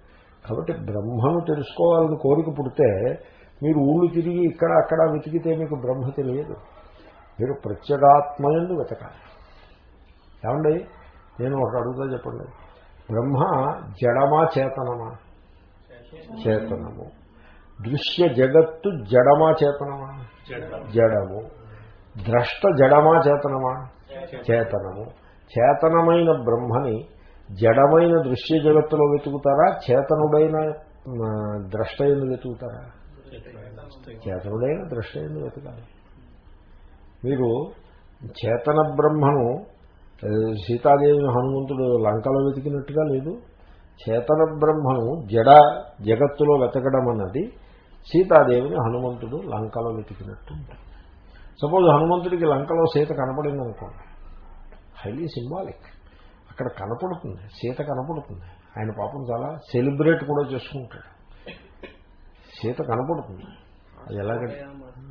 కాబట్టి బ్రహ్మను తెలుసుకోవాలని కోరిక పుడితే మీరు ఊళ్ళు తిరిగి ఇక్కడ అక్కడ వెతికితే మీకు బ్రహ్మ తెలియదు. మీరు ప్రత్యేగాత్మయందు వెతకాలి. ఏమండి? నేను ఒక అడుగుతా చెప్పండి. బ్రహ్మ జడమా చేతనమా? చేతనము. దృశ్య జగత్తు జడమా చేతనమా? జడము. ద్రష్ట జడమా చేతనమా? చేతనము. చేతనమైన బ్రహ్మని జడమైన దృశ్య జగత్తులో వెతుకుతారా? చేతనుడైన ఆ, వెతుకుతారా? చేతనుడైన ద్రష్ట వెతకాలి. మీరు చేతన బ్రహ్మను సీతాదేవిని హనుమంతుడు లంకలో వెతికినట్టుగా లేదు. చేతన బ్రహ్మను జడ జగత్తులో వెతకడం అన్నది సీతాదేవిని హనుమంతుడు లంకలో వెతికినట్టు సపోజ్ హనుమంతుడికి లంకలో సీత కనపడింది అనుకోండి హైలీ సింబాలిక్. అక్కడ కనపడుతుంది సీత కనపడుతుంది. ఆయన పాపం చాలా సెలబ్రేట్ కూడా చేసుకుంటాడు. సీత కనపడుతుంది. అది ఎలాగంటే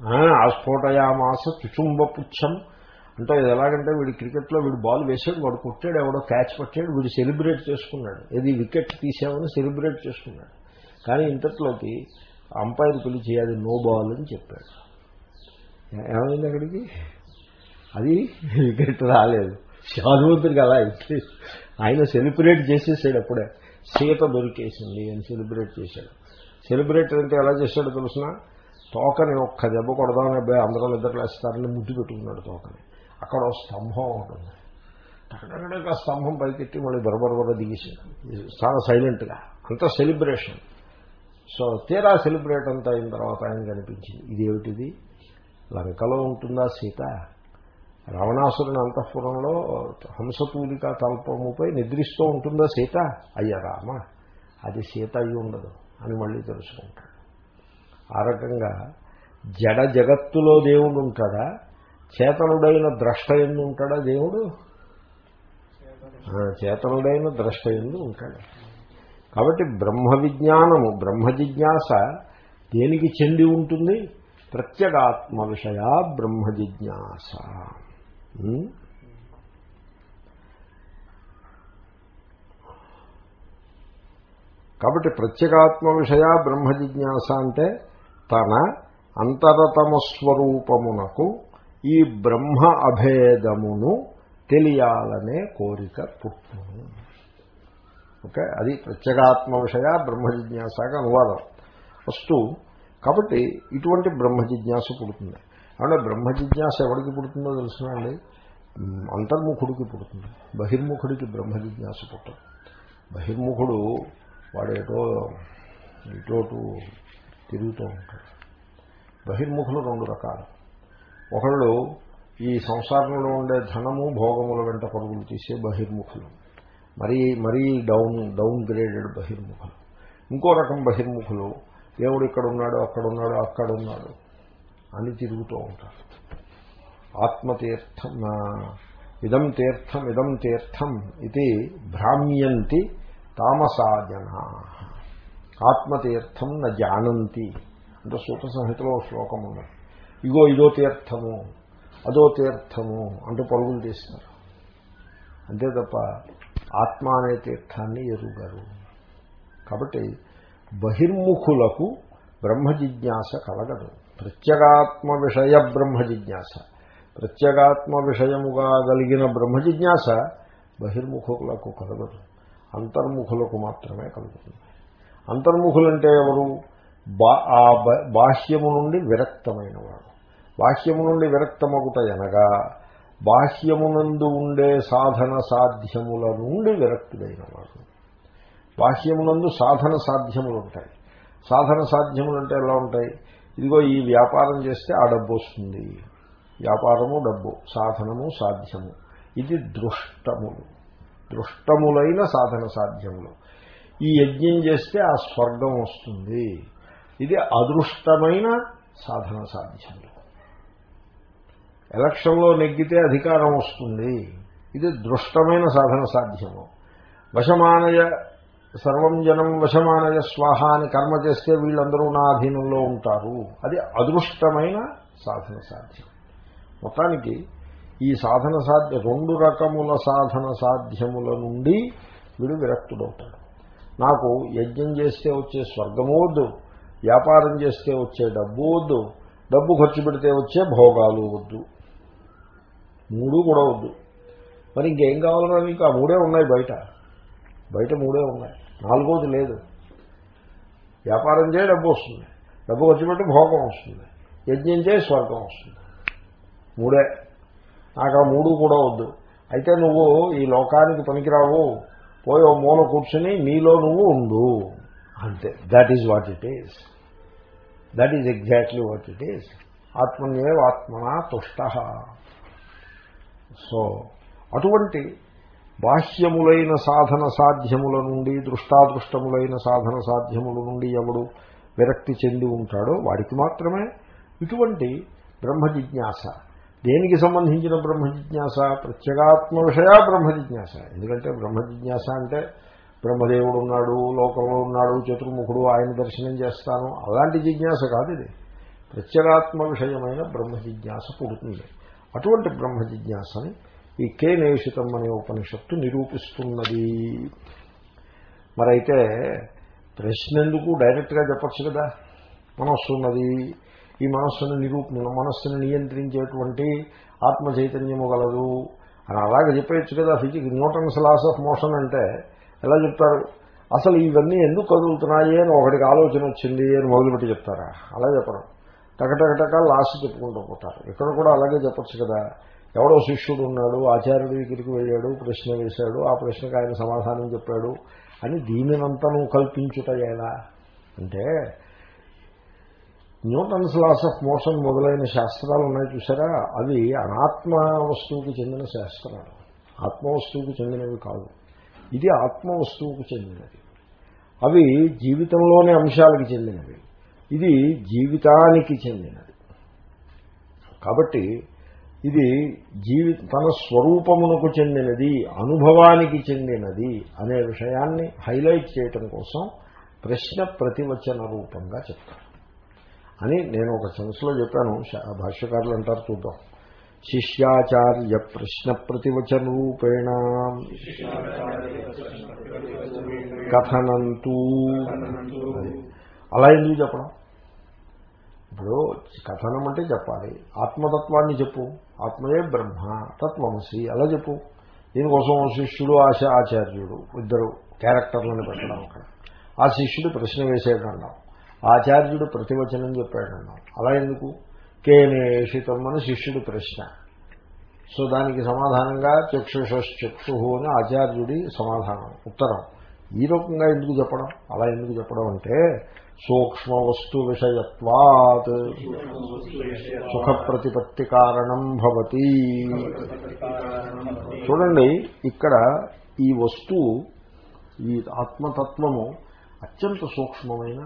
ఆ, ఆస్ఫోటయామాస చుచుంబ పుచ్చం అంటే ఇది ఎలాగంటే వీడు క్రికెట్లో వీడు బాల్ వేసాడు వాడు కొట్టాడు ఎవడో క్యాచ్ పట్టాడు వీడు సెలబ్రేట్ చేసుకున్నాడు. ఏది వికెట్ తీసామని సెలబ్రేట్ చేసుకున్నాడు. కానీ ఇంతట్లోకి అంపైర్ పిలిచి అది నో బాల్ అని చెప్పాడు. ఏమైంది అక్కడికి? అది వికెట్ రాలేదు. హనుమంతుడికి అలా అయితే ఆయన సెలబ్రేట్ చేసేసాడు అప్పుడే. సీత దొరికేసింది అని సెలబ్రేట్ చేశాడు. సెలబ్రేట్ అంటే ఎలా చేశాడో తెలిసిన? తోకని ఒక్క దెబ్బ కొడదామని అబ్బాయి అందరూ నిద్రలేస్తారని ముద్దు పెట్టుకున్నాడు తోకని. అక్కడ స్తంభం ఉంటుంది అక్కడక్కడ స్తంభం పైకెట్టి మళ్ళీ బరబరబర దిగేసాడు చాలా సైలెంట్గా. అంతా సెలబ్రేషన్. సో తీరా సెలబ్రేట్ అంతా అయిన తర్వాత ఆయన కనిపించింది ఇదేమిటిది? లంకలో ఉంటుందా సీత? రావణాసురుని అంతఃపురంలో హంసతూలిక తల్పముపై నిద్రిస్తూ ఉంటుందా సీత? అయ్యా రామ అది సీత అయి ఉండదు అని మళ్ళీ తెలుసుకుంటాడు. ఆ రకంగా జడ జగత్తులో దేవుడు ఉంటాడా? చేతనుడైన ద్రష్ట ఎందు ఉంటాడా దేవుడు? చేతనుడైన ద్రష్ట ఎందు ఉంటాడు. కాబట్టి బ్రహ్మ విజ్ఞానము బ్రహ్మ జిజ్ఞాస దేనికి చెంది ఉంటుంది? ప్రత్యేగాత్మ విషయ బ్రహ్మ జిజ్ఞాస. కాబట్టి ప్రత్యేగాత్మ విషయ బ్రహ్మ జిజ్ఞాస అంటే తన అంతరతమ స్వరూపమునకు ఈ బ్రహ్మ అభేదమును తెలియాలనే కోరిక పుట్టును. ఓకే? అది ప్రత్యేగాత్మ విషయ బ్రహ్మ జిజ్ఞాసగా అనువాదం. వస్తూ కాబట్టి ఇటువంటి బ్రహ్మ జిజ్ఞాస పుడుతుంది. అంటే బ్రహ్మ జిజ్ఞాస ఎవరికి పుడుతుందో తెలుసునండి అంతర్ముఖుడికి పుడుతుంది. బహిర్ముఖుడికి బ్రహ్మ జిజ్ఞాస పుట్టదు. బహిర్ముఖుడు వాడేటో ఇటోటు తిరుగుతూ ఉంటాడు. బహిర్ముఖులు రెండు రకాలు. ఒకళ్ళు ఈ సంసారంలో ఉండే ధనము భోగముల వెంట పరుగులు తీసే బహిర్ముఖులు. మరీ మరీ డౌన్ డౌన్ గ్రేడెడ్ బహిర్ముఖులు. ఇంకో రకం బహిర్ముఖులు దేవుడు ఇక్కడ ఉన్నాడు అక్కడ ఉన్నాడు అక్కడ ఉన్నాడు అని తిరుగుతూ ఉంటారు. ఆత్మతీర్థం ఇదం తీర్థం ఇదం తీర్థం ఇది భ్రామ్యంతి తామసాజన. ఆత్మతీర్థం న జానంతి అంటే సూత సంహితలో శ్లోకం ఉన్నది ఇగో ఇదో తీర్థము అదో తీర్థము అంటూ పరుగులు తీస్తున్నారు అంతే తప్ప ఆత్మ అనే తీర్థాన్ని ఎరుగరు. కాబట్టి బహిర్ముఖులకు బ్రహ్మ జిజ్ఞాస కలగదు. ప్రత్యేగాత్మ విషయ బ్రహ్మ జిజ్ఞాస ప్రత్యేగాత్మ విషయముగా కలిగిన బ్రహ్మ జిజ్ఞాస బహిర్ముఖులకు కలగదు. అంతర్ముఖులకు మాత్రమే కలుగుతుంది. అంతర్ముఖులంటే ఎవరు? బా ఆ బాహ్యము నుండి విరక్తమైన వాడు బాహ్యము నుండి విరక్తమగుట అనగా బాహ్యమునందు ఉండే సాధన సాధ్యముల నుండి విరక్తుడైన వాడు బాహ్యమునందు సాధన సాధ్యములు ఉంటాయి సాధన సాధ్యములు అంటే ఎలా ఉంటాయి? ఇదిగో ఈ వ్యాపారం చేస్తే ఆ డబ్బు వస్తుంది. వ్యాపారము డబ్బు సాధనము సాధ్యము. ఇది దృష్టములు. దృష్టములైన సాధన సాధ్యములు. ఈ యజ్ఞం చేస్తే ఆ స్వర్గం వస్తుంది. ఇది అదృష్టమైన సాధన సాధ్యములు. ఎలక్షన్లో నెగ్గితే అధికారం వస్తుంది. ఇది దృష్టమైన సాధన సాధ్యము. వశమానయ సర్వం జనం వశమానయ స్వాహ అని కర్మ చేస్తే వీళ్ళందరూ నా అధీనంలో ఉంటారు. అది అదృష్టమైన సాధన సాధ్యం. మొత్తానికి ఈ సాధన సాధ్య రెండు రకముల సాధన సాధ్యముల నుండి వీడు విరక్తుడవుతాడు. నాకు యజ్ఞం చేస్తే వచ్చే స్వర్గమోద్దు వ్యాపారం చేస్తే వచ్చే డబ్బు వద్దు డబ్బు ఖర్చు పెడితే వచ్చే భోగాలు వద్దు. మూడు కూడా వద్దు. మరి ఇంకేం కావాలన్నా మీకు ఆ మూడే ఉన్నాయి బయట. బయట మూడే ఉన్నాయి. నాలుగోది లేదు. వ్యాపారం చేయ డబ్బు వస్తుంది. డబ్బు ఖర్చు పెట్టి భోగం వస్తుంది. యజ్ఞం చేయి స్వర్గం వస్తుంది. మూడే. నాకు ఆ మూడు కూడా వద్దు. అయితే నువ్వు ఈ లోకానికి పనికిరావు. పోయి ఓ మూల కూర్చుని నీలో నువ్వు ఉండు. అంతే. That is what it is that is exactly what it is ఆత్మన్యే ఆత్మనా తుష్ట. సో అటువంటి బాహ్యములైన సాధన సాధ్యముల నుండి దృష్టాదృష్టములైన సాధన సాధ్యముల నుండి ఎవడు విరక్తి చెంది ఉంటాడో వాడికి మాత్రమే ఇటువంటి బ్రహ్మ జిజ్ఞాస. దేనికి సంబంధించిన బ్రహ్మ జిజ్ఞాస? ప్రత్యేగాత్మ విషయ బ్రహ్మ జిజ్ఞాస. ఎందుకంటే బ్రహ్మ జిజ్ఞాస అంటే బ్రహ్మదేవుడు ఉన్నాడు లోకంలో ఉన్నాడు చతుర్ముఖుడు ఆయన దర్శనం చేస్తాను. అలాంటి జిజ్ఞాస కాదు ఇది. ప్రత్యేగాత్మ విషయమైన బ్రహ్మ జిజ్ఞాస పుడుతుంది అటువంటి బ్రహ్మ జిజ్ఞాసని ఈ కే నేషితం అనే ఉపనిషత్తు నిరూపిస్తున్నది. మరైతే ప్రశ్న ఎందుకు డైరెక్ట్గా చెప్పచ్చు కదా? మనస్సు ఉన్నది ఈ మనస్సును నిరూప మనస్సును నియంత్రించేటువంటి ఆత్మ చైతన్యము గలదు. అని అలాగే చెప్పేయచ్చు కదా? Physic Newton's laws of motion అంటే ఎలా చెప్తారు? అసలు ఇవన్నీ ఎందుకు కదులుతున్నాయి అని ఒకటికి ఆలోచన వచ్చింది అని మొదలుపెట్టి చెప్తారా? అలా చెప్పడం టకటకటక లాస్ చెప్పుకుంటూ పోతారు. ఇక్కడ కూడా అలాగే చెప్పచ్చు కదా? ఎవడో శిష్యుడు ఉన్నాడు ఆచార్యుడి దగ్గరికి వెళ్ళాడు ప్రశ్న వేశాడు ఆ ప్రశ్నకు ఆయన సమాధానం చెప్పాడు అని దీనినంతను కల్పించుటయేలా కల్పించుట ఎలా? అంటే న్యూటన్స్ లాస్ ఆఫ్ మోషన్ మొదలైన శాస్త్రాలు ఉన్నాయి చూసారా? అవి అనాత్మ వస్తువుకి చెందిన శాస్త్రాలు. ఆత్మ వస్తువుకి చెందినవి కాదు. ఇది ఆత్మ వస్తువుకు చెందినది. అవి జీవితంలోని అంశాలకు చెందినవి. ఇది జీవితానికి చెందినది. కాబట్టి ఇది జీవి తన స్వరూపమునకు చెందినది అనుభవానికి చెందినది అనే విషయాన్ని హైలైట్ చేయటం కోసం ప్రశ్న ప్రతివచన రూపంగా చెప్తాను అని నేను ఒక సెన్స్లో చెప్పాను భాష్యకారులు అంటారు చూద్దాం. శిష్యాచార్య ప్రశ్న ప్రతివచన రూపేణ. కథనంతూ. అలా ఎందుకు చెప్పడం? ఇప్పుడు కథనం అంటే చెప్పాలి. ఆత్మతత్వాన్ని చెప్పు. ఆత్మయే బ్రహ్మ తత్వమసి అలా చెప్పు. దీనికోసం శిష్యుడు ఆశ ఆచార్యుడు ఇద్దరు క్యారెక్టర్లను పెట్టడం అక్కడ. ఆ శిష్యుడు ప్రశ్న వేసేటన్నాం ఆచార్యుడు ప్రతివచనం చెప్పాడన్నాం అలా ఎందుకు? కేనేషితం అని శిష్యుడు ప్రశ్న. సో దానికి సమాధానంగా చక్షుషక్షు అని ఆచార్యుడి సమాధానం ఉత్తరం. ఈ రకంగా ఎందుకు చెప్పడం? అలా ఎందుకు చెప్పడం అంటే సూక్ష్మ వస్తు విషయత్వాత్. సుఖ ప్రతిపత్తి కారణం భవతి. చూడండి ఇక్కడ ఈ వస్తువు ఈ ఆత్మతత్వము అత్యంత సూక్ష్మమైన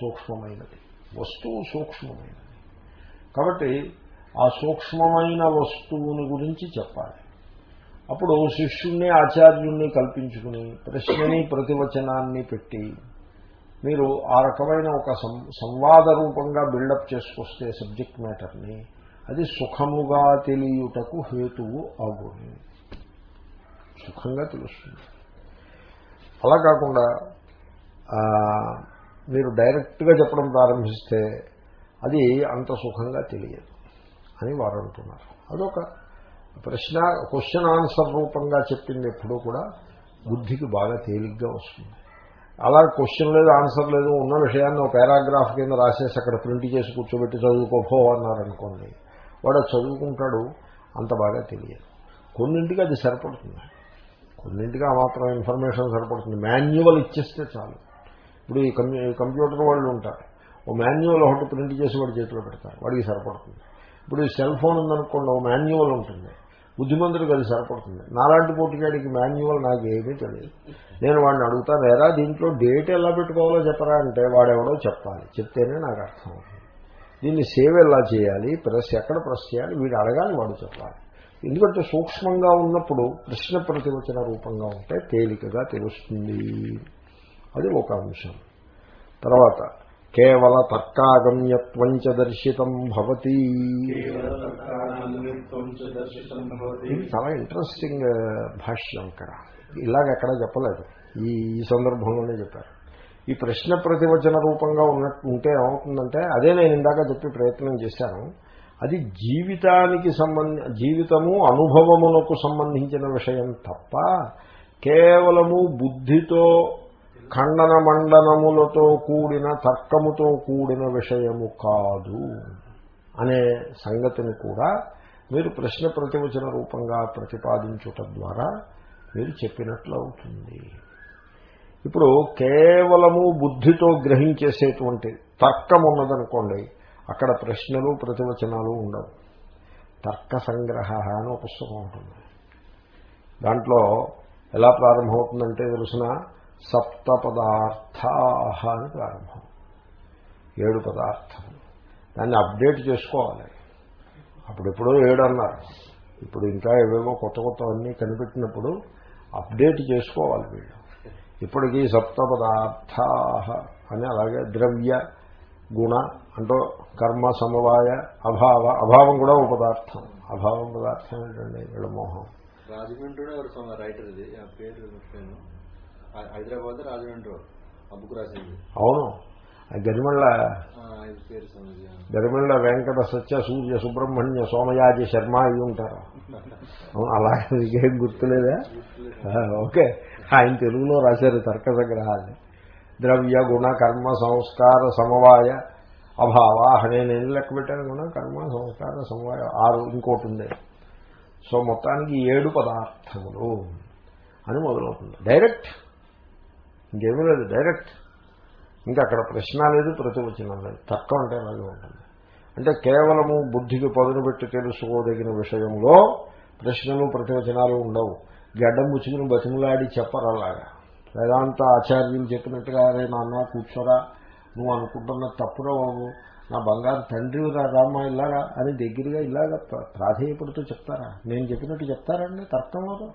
సూక్ష్మమైనది. వస్తువు సూక్ష్మమైనది. కాబట్టి ఆ సూక్ష్మమైన వస్తువుని గురించి చెప్పాలి. అప్పుడు శిష్యుణ్ణి ఆచార్యుణ్ణి కల్పించుకుని ప్రశ్నని ప్రతివచనాన్ని పెట్టి మీరు ఆ రకమైన ఒక సంవాద రూపంగా బిల్డప్ చేసుకొస్తే సబ్జెక్ట్ మ్యాటర్ని అది సుఖముగా తెలియుటకు హేతువు అగుని. సుఖంగా తెలుస్తుంది. అలా కాకుండా మీరు డైరెక్ట్గా చెప్పడం ప్రారంభిస్తే అది అంత సుఖంగా తెలియదు అని వారు అంటున్నారు. అదొక ప్రశ్న క్వశ్చన్ ఆన్సర్ రూపంగా చెప్పింది ఎప్పుడూ కూడా బుద్ధికి బాగా తేలిగ్గా వస్తుంది. అలా క్వశ్చన్ లేదు ఆన్సర్ లేదు ఉన్న విషయాన్ని ఒక పారాగ్రాఫ్ కింద రాసేసి అక్కడ ప్రింట్ చేసి కూర్చోబెట్టి చదువుకోపో అన్నారనుకోండి వాడు చదువుకుంటాడు అంత బాగా తెలియదు. కొన్నింటికి అది సరిపడుతుంది. కొన్నింటికి ఆ మాత్రం ఇన్ఫర్మేషన్ సరిపడుతుంది. మాన్యువల్ ఇచ్చేస్తే చాలు. ఇప్పుడు ఈ కంప్యూటర్ వాళ్ళు ఉంటారు. ఓ మాన్యువల్ ఒకటి ప్రింట్ చేసి వాడి చేతిలో పెడతారు. వాడికి సరిపడుతుంది. ఇప్పుడు ఈ సెల్ ఫోన్ ఉందనుకోండి ఓ మాన్యువల్ ఉంటుంది. బుద్ధిమంతుడికి అది సరిపడుతుంది. నాలాంటి పోటీగాడికి మాన్యువల్ నాకు ఏమీ తెలియదు. నేను వాడిని అడుగుతాను ఎరా దీంట్లో డేట్ ఎలా పెట్టుకోవాలో చెప్పరా? అంటే వాడెవడో చెప్పాలి. చెప్తేనే నాకు అర్థమవుతుంది దీన్ని సేవ్ ఎలా చేయాలి ప్రెస్ ఎక్కడ ప్రెస్ చేయాలి వీడు అడగాలి వాడు చెప్పాలి. ఎందుకంటే సూక్ష్మంగా ఉన్నప్పుడు ప్రశ్న ప్రతివచన రూపంగా ఉంటే తేలికగా తెలుస్తుంది. అది ఒక అంశం. తర్వాత కేవల తర్కాగమ్యత్వం చ దర్శితం భవతి. ఇది చాలా ఇంట్రెస్టింగ్ భాష్యం ఇక్కడ ఇలాగ ఎక్కడ చెప్పలేదు. ఈ ఈ సందర్భంలోనే చెప్పారు. ఈ ప్రశ్న ప్రతివచన రూపంగా ఉన్నట్టు ఉంటే ఏమవుతుందంటే అదే నేను ఇందాక చెప్పి ప్రయత్నం చేశాను. అది జీవితానికి సంబంధ జీవితము అనుభవమునకు సంబంధించిన విషయం తప్ప కేవలము బుద్ధితో ఖండన మండనములతో కూడిన తర్కముతో కూడిన విషయము కాదు అనే సంగతిని కూడా మీరు ప్రశ్న ప్రతివచన రూపంగా ప్రతిపాదించుట ద్వారా మీరు చెప్పినట్లు అవుతుంది ఇప్పుడు కేవలము బుద్ధితో గ్రహించేసేటువంటి తర్కం ఉన్నదనుకోండి అక్కడ ప్రశ్నలు ప్రతివచనాలు ఉండవు. తర్క సంగ్రహ అని ఒక పుస్తకం ఉంటుంది. దాంట్లో ఎలా ప్రారంభమవుతుందంటే తెలిసిన సప్త పదార్థ అని ప్రారంభం. ఏడు పదార్థం దాన్ని అప్డేట్ చేసుకోవాలి. అప్పుడెప్పుడో ఏడు అన్నారు ఇప్పుడు ఇంకా ఏవేవో కొత్త కొత్త అన్నీ కనిపెట్టినప్పుడు అప్డేట్ చేసుకోవాలి వీళ్ళు. ఇప్పటికీ సప్త పదార్థ అని అలాగే ద్రవ్య గుణ అంటూ కర్మ సమవాయ అభావ అభావం కూడా ఒక పదార్థం. అభావం పదార్థం ఏంటండి వీళ్ళ మోహం. రాజమండ్రి రైటర్ ఇది? ఆ పేరు హైదరాబాద్ రాజమండ్రి ఆ బుక్ రాసింది. అవును. గరిమళ్ళ గరిమళ్ళ వెంకట సత్య సూర్య సుబ్రహ్మణ్య సోమయాజి శర్మ అయి ఉంటారు. అలాగే మీకేం గుర్తులేదా? ఓకే. ఆయన తెలుగులో రాశారు తర్క సంగ్రహాన్ని ద్రవ్య గుణ కర్మ సంస్కార సమవాయ అభావ నేను ఎన్ని లెక్క పెట్టాను గుణ కర్మ సంస్కార సమవాయ ఆరు ఇంకోటి ఉంది సో మొత్తానికి ఏడు పదార్థములు అని మొదలవుతుంది. డైరెక్ట్ ఇంకేమీ లేదు డైరెక్ట్ ఇంకా అక్కడ ప్రశ్న లేదు ప్రతివచనం లేదు. తర్కం అంటే అలాగే ఉంటుంది. అంటే కేవలము బుద్ధికి పదును పెట్టి తెలుసుకోదగిన విషయంలో ప్రశ్నలు ప్రతివచనాలు ఉండవు. గడ్డం ముచ్చుకుని బతిమలాడి చెప్పరలాగా వేదాంత ఆచార్యులు చెప్పినట్టుగా అరే నాన్న కూర్చోరా. నువ్వు అనుకుంటున్న తప్పురా బాబు నా బంగారు తండ్రి రామా ఇలాగా అని దగ్గరగా ఇలాగా ప్రాధేయపడుతూ చెప్తారా? నేను చెప్పినట్టు చెప్తారండి తర్కంలో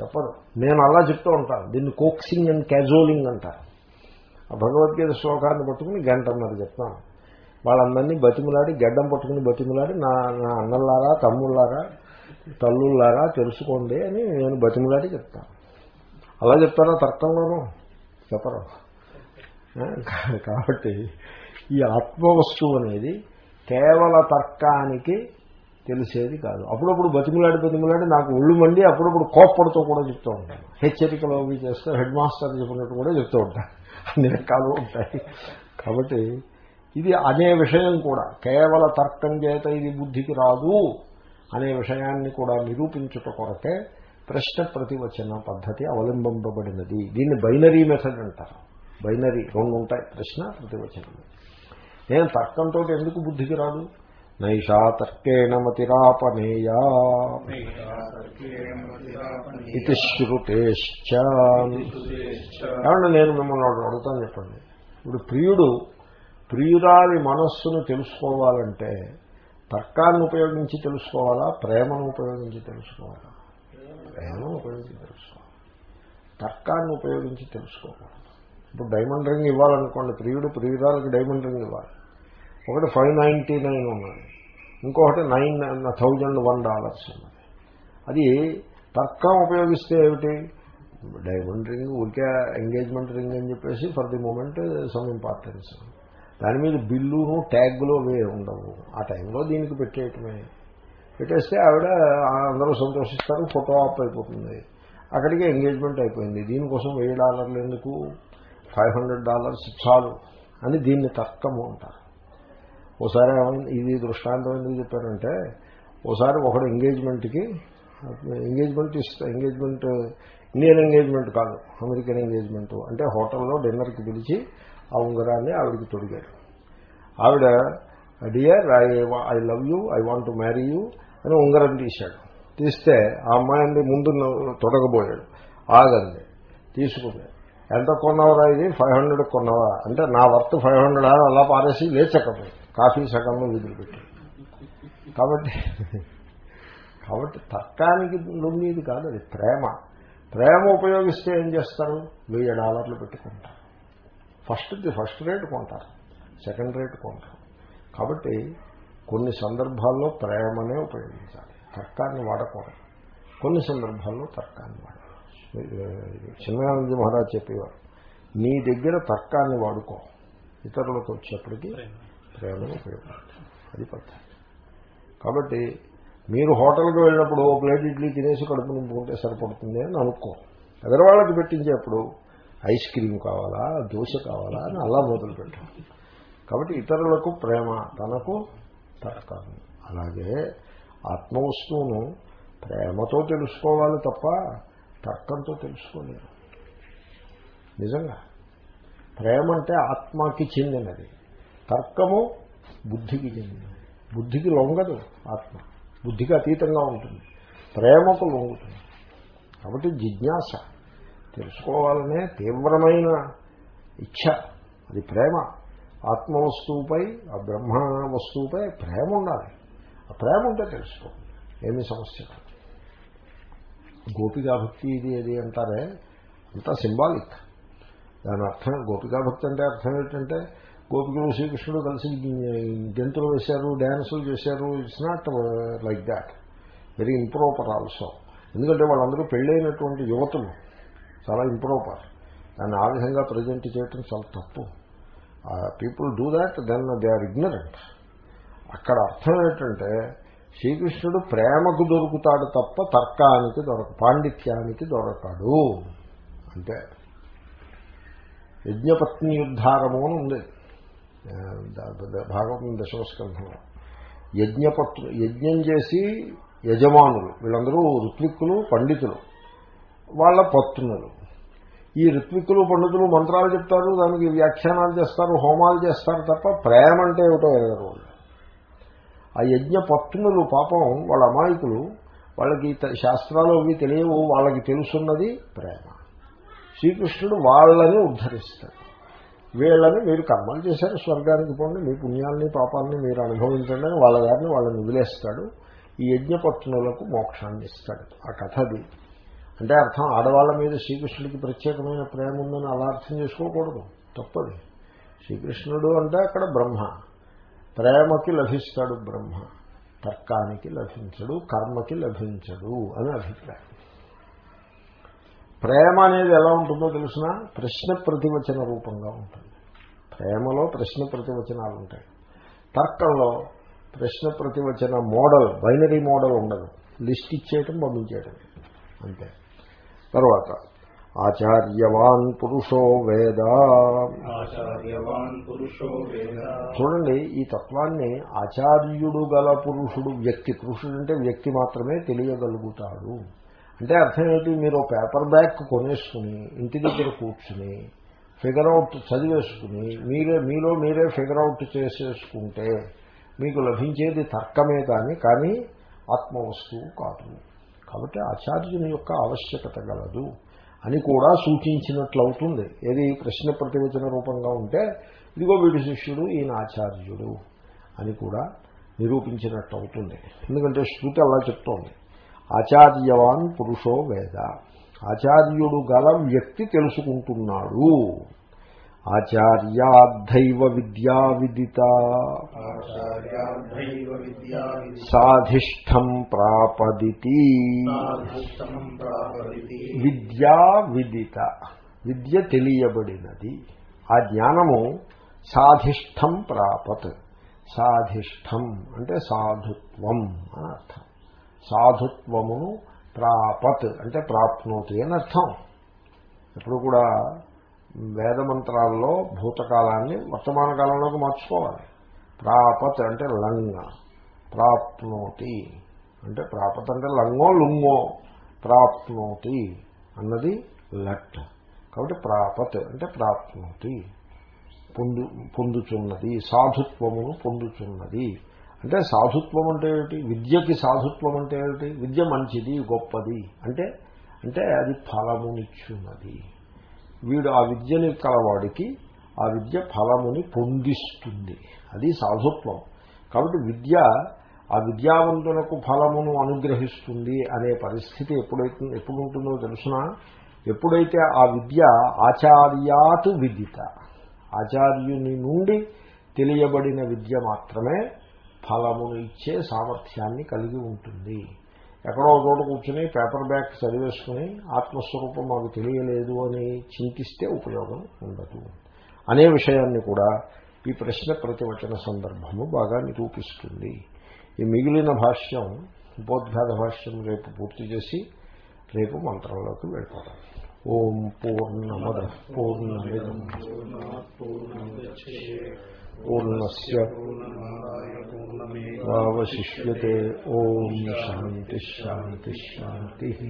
చెప్పరు. నేను అలా చెప్తూ ఉంటాను. దీన్ని కోక్సింగ్ అండ్ క్యాజువలింగ్ అంటారు. ఆ భగవద్గీత శ్లోకాన్ని పట్టుకుని గంటన్నది చెప్తాను. వాళ్ళందరినీ బతిములాడి గడ్డం పట్టుకుని బతిములాడి నా నా అన్నల్లారా తమ్ముళ్ళారా తల్లుళ్ళారా తెలుసుకోండి అని నేను బతిములాడి చెప్తాను. అలా చెప్తారా తర్కంలోనూ? చెప్పరు. కాబట్టి ఈ ఆత్మవస్తువు అనేది కేవల తర్కానికి తెలిసేది కాదు. అప్పుడప్పుడు బతిములాడి బతిములాడి నాకు ఒళ్ళు మండి అప్పుడప్పుడు కోప్పడుతూ కూడా చెప్తూ ఉంటాను. హెచ్చరికలు అవి చేస్తూ హెడ్ మాస్టర్ చెప్పినట్టు కూడా చెప్తూ ఉంటాను అన్ని రకాలు ఉంటాయి. కాబట్టి ఇది అనే విషయం కూడా. కేవల తర్కం చేత ఇది బుద్ధికి రాదు అనే విషయాన్ని కూడా నిరూపించుట కొరకే ప్రశ్న ప్రతివచన పద్ధతి అవలంబింపబడినది. దీన్ని బైనరీ మెథడ్ అంటారు. బైనరీ రెండు ఉంటాయి. ప్రశ్న ప్రతివచనం నేను తర్కంతో ఎందుకు బుద్ధికి రాదు? నైషా తర్కేణ మతిరాపనేయా ఇది ఏమన్నా నేను మిమ్మల్ని అడుగుతాను చెప్పండి. ఇప్పుడు ప్రియుడు ప్రియురాలి మనస్సును తెలుసుకోవాలంటే తర్కాన్ని ఉపయోగించి తెలుసుకోవాలా ప్రేమను ఉపయోగించి తెలుసుకోవాలా? ప్రేమను ఉపయోగించి తెలుసుకోవాలి. తర్కాన్ని ఉపయోగించి తెలుసుకోకూడదు. ఇప్పుడు డైమండ్ రింగ్ ఇవ్వాలనుకోండి ప్రియుడు ప్రియురాలకి డైమండ్ రింగ్ ఇవ్వాలి. ఒకటి ఫైవ్ నైంటీ నైన్ ఉన్నది. ఇంకొకటి నైన్ థౌజండ్ వన్ డాలర్స్ ఉన్నది. అది తర్కం ఉపయోగిస్తే ఏమిటి? డైమండ్ రింగ్ ఊరికే ఎంగేజ్మెంట్ రింగ్ అని చెప్పేసి for the moment some importance. దాని మీద బిల్లును ట్యాగ్లో వే ఉండవు. ఆ టైంలో దీనికి పెట్టేయటమే. పెట్టేస్తే ఆవిడ అందరూ సంతోషిస్తారు ఫోటో ఆప్ అయిపోతుంది. అక్కడికి ఎంగేజ్మెంట్ అయిపోయింది. దీనికోసం వెయ్యి డాలర్లు ఎందుకు? ఫైవ్ హండ్రెడ్ డాలర్స్ చాలు అని దీన్ని తర్కము అంటారు. ఓసారి ఏమైంది ఇది దృష్టాంతం ఎందుకు చెప్పారంటే ఓసారి ఒకడు ఎంగేజ్మెంట్కి ఎంగేజ్మెంట్ ఇస్తా ఎంగేజ్మెంట్ ఇండియన్ ఎంగేజ్మెంట్ కాదు అమెరికన్ ఎంగేజ్మెంట్. అంటే హోటల్లో డిన్నర్కి పిలిచి ఆ ఉంగరాన్ని ఆవిడకి తొడిగాడు ఆవిడ dear I I love you I want to marry you అని ఉంగరం తీశాడు. తీస్తే ఆ అమ్మాయిని ముందు తొడగబోయాడు. ఆగండి తీసుకుంది. ఎంత కొన్నావురా ఇది? ఫైవ్ హండ్రెడ్ కొన్నావా? అంటే నా వర్త్ ఫైవ్ హండ్రెడ్ అలా పారేసి లేచకపోయి కాఫీ సగంలో విధులుపెట్టి కాబట్టి కాబట్టి తర్కానికి లొంగేది కాదు అది ప్రేమ. ప్రేమ ఉపయోగిస్తే ఏం చేస్తారు? వెయ్యి డాలర్లు పెట్టుకుంటారు. ఫస్ట్ది ఫస్ట్ రేటు కొంటారు. సెకండ్ రేటు కొంటారు. కాబట్టి కొన్ని సందర్భాల్లో ప్రేమనే ఉపయోగించాలి. తర్కాన్ని వాడకూడదు. కొన్ని సందర్భాల్లో తర్కాన్ని వాడాలి చిన్నానంద మహారాజ్ చెప్పేవారు నీ దగ్గర తర్కాన్ని వాడుకో. ఇతరులకు వచ్చేప్పటికీ ప్రేమను ఉపయోగించాలి అది పద్ధతి. కాబట్టి మీరు హోటల్కి వెళ్ళినప్పుడు ఓ ప్లేట్ ఇడ్లీ తినేసి కడుపు నింపుకుంటే సరిపడుతుంది అని అనుకో ఎదరవాళ్ళకి పెట్టించేప్పుడు ఐస్ క్రీమ్ కావాలా దోశ కావాలా అని అలా మొదలు పెట్టాం కాబట్టి ఇతరులకు ప్రేమ తనకు తర్కం అలాగే ఆత్మవస్తువును ప్రేమతో తెలుసుకోవాలి తప్ప తర్కంతో తెలుసుకోలేరు. నిజంగా ప్రేమ అంటే ఆత్మకి చెందినది. తర్కము బుద్ధికి చెందింది బుద్ధికి లొంగదు ఆత్మ. బుద్ధికి అతీతంగా ఉంటుంది. ప్రేమకు లొంగుతుంది. కాబట్టి జిజ్ఞాస. తెలుసుకోవాలనే తీవ్రమైన ఇచ్ఛ. అది ప్రేమ. ఆత్మ వస్తువుపై ఆ బ్రహ్మ వస్తువుపై ప్రేమ ఉండాలి. ఆ ప్రేమ ఉంటే తెలుసుకోండి ఏమీ సమస్య గోపికా భక్తి ఇది ఏది అంటారే అంతా సింబాలిక్. దాని అర్థం గోపికా భక్తి అంటే అర్థం ఏంటంటే గోపికలు శ్రీకృష్ణుడు కలిసి గెంతులు వేశారు డ్యాన్సులు చేశారు. It's not like that very improper also ఎందుకంటే వాళ్ళందరూ పెళ్ళైనటువంటి యువతులు. చాలా ఇంప్రోపర్ దాన్ని ఆ విధంగా ప్రజెంట్ చేయటం చాలా తప్పు. People do that then they are ignorant అక్కడ అర్థం ఏంటంటే శ్రీకృష్ణుడు ప్రేమకు దొరుకుతాడు తప్ప తర్కానికి దొరక పాండిత్యానికి దొరకడు. అంటే యజ్ఞపత్ని ఉద్ధారము అని ఉంది. భాగవతం దశమస్కంధంలో యజ్ఞపత్రు యజ్ఞం చేసి యజమానులు వీళ్ళందరూ ఋత్విక్కులు పండితులు వాళ్ళ పత్నులు. ఈ ఋత్విక్కులు పండితులు మంత్రాలు చెప్తారు దానికి వ్యాఖ్యానాలు చేస్తారు హోమాలు చేస్తారు తప్ప ప్రేమ అంటే ఏమిటో ఎరగరు ఆ యజ్ఞ పత్నులు పాపం వాళ్ళ అమాయకులు వాళ్ళకి శాస్త్రాలు అవి తెలియవు వాళ్ళకి తెలుసున్నది ప్రేమ. శ్రీకృష్ణుడు వాళ్ళని ఉద్ధరిస్తాడు. వీళ్ళని మీరు కర్మలు చేశారు స్వర్గానికి పోండి మీ పుణ్యాలని పాపాలని మీరు అనుభవించండి అని వాళ్ళ గారిని వాళ్ళని వదిలేస్తాడు. ఈ యజ్ఞపత్నులకు మోక్షాన్ని ఇస్తాడు. ఆ కథది అంటే అర్థం ఆడవాళ్ళ మీద శ్రీకృష్ణుడికి ప్రత్యేకమైన ప్రేమ ఉందని అలా అర్థం చేసుకోకూడదు. తప్పది. శ్రీకృష్ణుడు అంటే అక్కడ బ్రహ్మ. ప్రేమకి లభిస్తాడు బ్రహ్మ. తర్కానికి లభించడు కర్మకి లభించడు అని అభిప్రాయం. ప్రేమ అనేది ఎలా ఉంటుందో తెలిసిన ప్రశ్న ప్రతివచన రూపంగా ఉంటుంది. ప్రేమలో ప్రశ్న ప్రతివచనాలు ఉంటాయి. తర్కంలో ప్రశ్న ప్రతివచన మోడల్ బైనరీ మోడల్ ఉండదు. లిస్ట్ ఇచ్చేయటం పంపించేయటం అంతే. తర్వాత ఆచార్యవాన్ పురుషో వేద. చూడండి ఈ తత్వాన్ని ఆచార్యుడు గల పురుషుడు వ్యక్తి పురుషుడు అంటే వ్యక్తి మాత్రమే తెలియగలుగుతాడు. అంటే అర్థం ఏంటి? మీరు పేపర్ బ్యాగ్ కొనేసుకుని ఇంటి దగ్గర కూర్చుని ఫిగర్ అవుట్ చదివేసుకుని మీరే మీలో మీరే ఫిగర్ అవుట్ చేసేసుకుంటే మీకు లభించేది తర్కమే కానీ కానీ ఆత్మవస్తువు కాదు. కాబట్టి ఆచార్యుని యొక్క ఆవశ్యకత గలదు అని కూడా సూచించినట్లు అవుతుంది. ఏది ప్రశ్న ప్రతివచన రూపంగా ఉంటే ఇదిగో వీడి శిష్యుడు ఈయన ఆచార్యుడు అని కూడా నిరూపించినట్టు అవుతుంది. ఎందుకంటే శృతి అలా చెప్తోంది. ఆచార్యవాన్ పురుషో వేద. ఆచార్యుడు గల వ్యక్తి తెలుసుకుంటున్నాడు. ఆచార్యాధైవ విద్యా విదిత. సాధిష్టం ప్రాపదితి. విద్యా విదిత. విద్య తెలియబడినది. ఆ జ్ఞానము సాధిష్టం ప్రాపత్. సాధిష్టం అంటే సాధుత్వం అని అర్థం. సాధుత్వమును ప్రాపత్ అంటే ప్రాప్నోతి అని అర్థం. ఎప్పుడు కూడా వేదమంత్రాల్లో భూతకాలాన్ని వర్తమాన కాలంలోకి మార్చుకోవాలి. ప్రాపత్ అంటే లంగ ప్రాప్నోతి అంటే ప్రాపత్ అంటే లంగో లుంగో ప్రాప్నోతి అన్నది లట్. కాబట్టి ప్రాపత్ అంటే ప్రాప్నోతి. పొందు పొందుచున్నది సాధుత్వమును పొందుచున్నది. అంటే సాధుత్వం అంటే ఏమిటి? విద్యకి సాధుత్వం అంటే ఏమిటి? విద్య మంచిది గొప్పది. అంటే అంటే అది ఫలమునిచ్చున్నది. వీడు ఆ విద్యని కలవాడికి ఆ విద్య ఫలముని పొందిస్తుంది. అది సాధుత్వం. కాబట్టి విద్య ఆ విద్యావంతులకు ఫలమును అనుగ్రహిస్తుంది అనే పరిస్థితి ఎప్పుడైతే ఎప్పుడు ఉంటుందో తెలుసిన? ఎప్పుడైతే ఆ విద్య ఆచార్యాత్ విదిత ఆచార్యుని నుండి తెలియబడిన విద్య మాత్రమే ఫలమును ఇచ్చే సామర్థ్యాన్ని కలిగి ఉంటుంది. ఎక్కడో ఒక చోట కూర్చుని పేపర్ బ్యాగ్ చదివేసుకుని ఆత్మస్వరూపం మాకు తెలియలేదు అని చింతిస్తే ఉపయోగం ఉండదు. అనే విషయాన్ని కూడా ఈ ప్రశ్న ప్రతివచన సందర్భము బాగా నిరూపిస్తుంది. ఈ మిగిలిన భాష్యం ఉపోద్ఘాత భాష్యం రేపు పూర్తి చేసి రేపు మంత్రంలోకి వెళ్ళిపోతాం ఓం పూర్ణమద పూర్ణమిదం. पूर्णस्य वावशिष्यते ॐ शान्तिः शान्तिः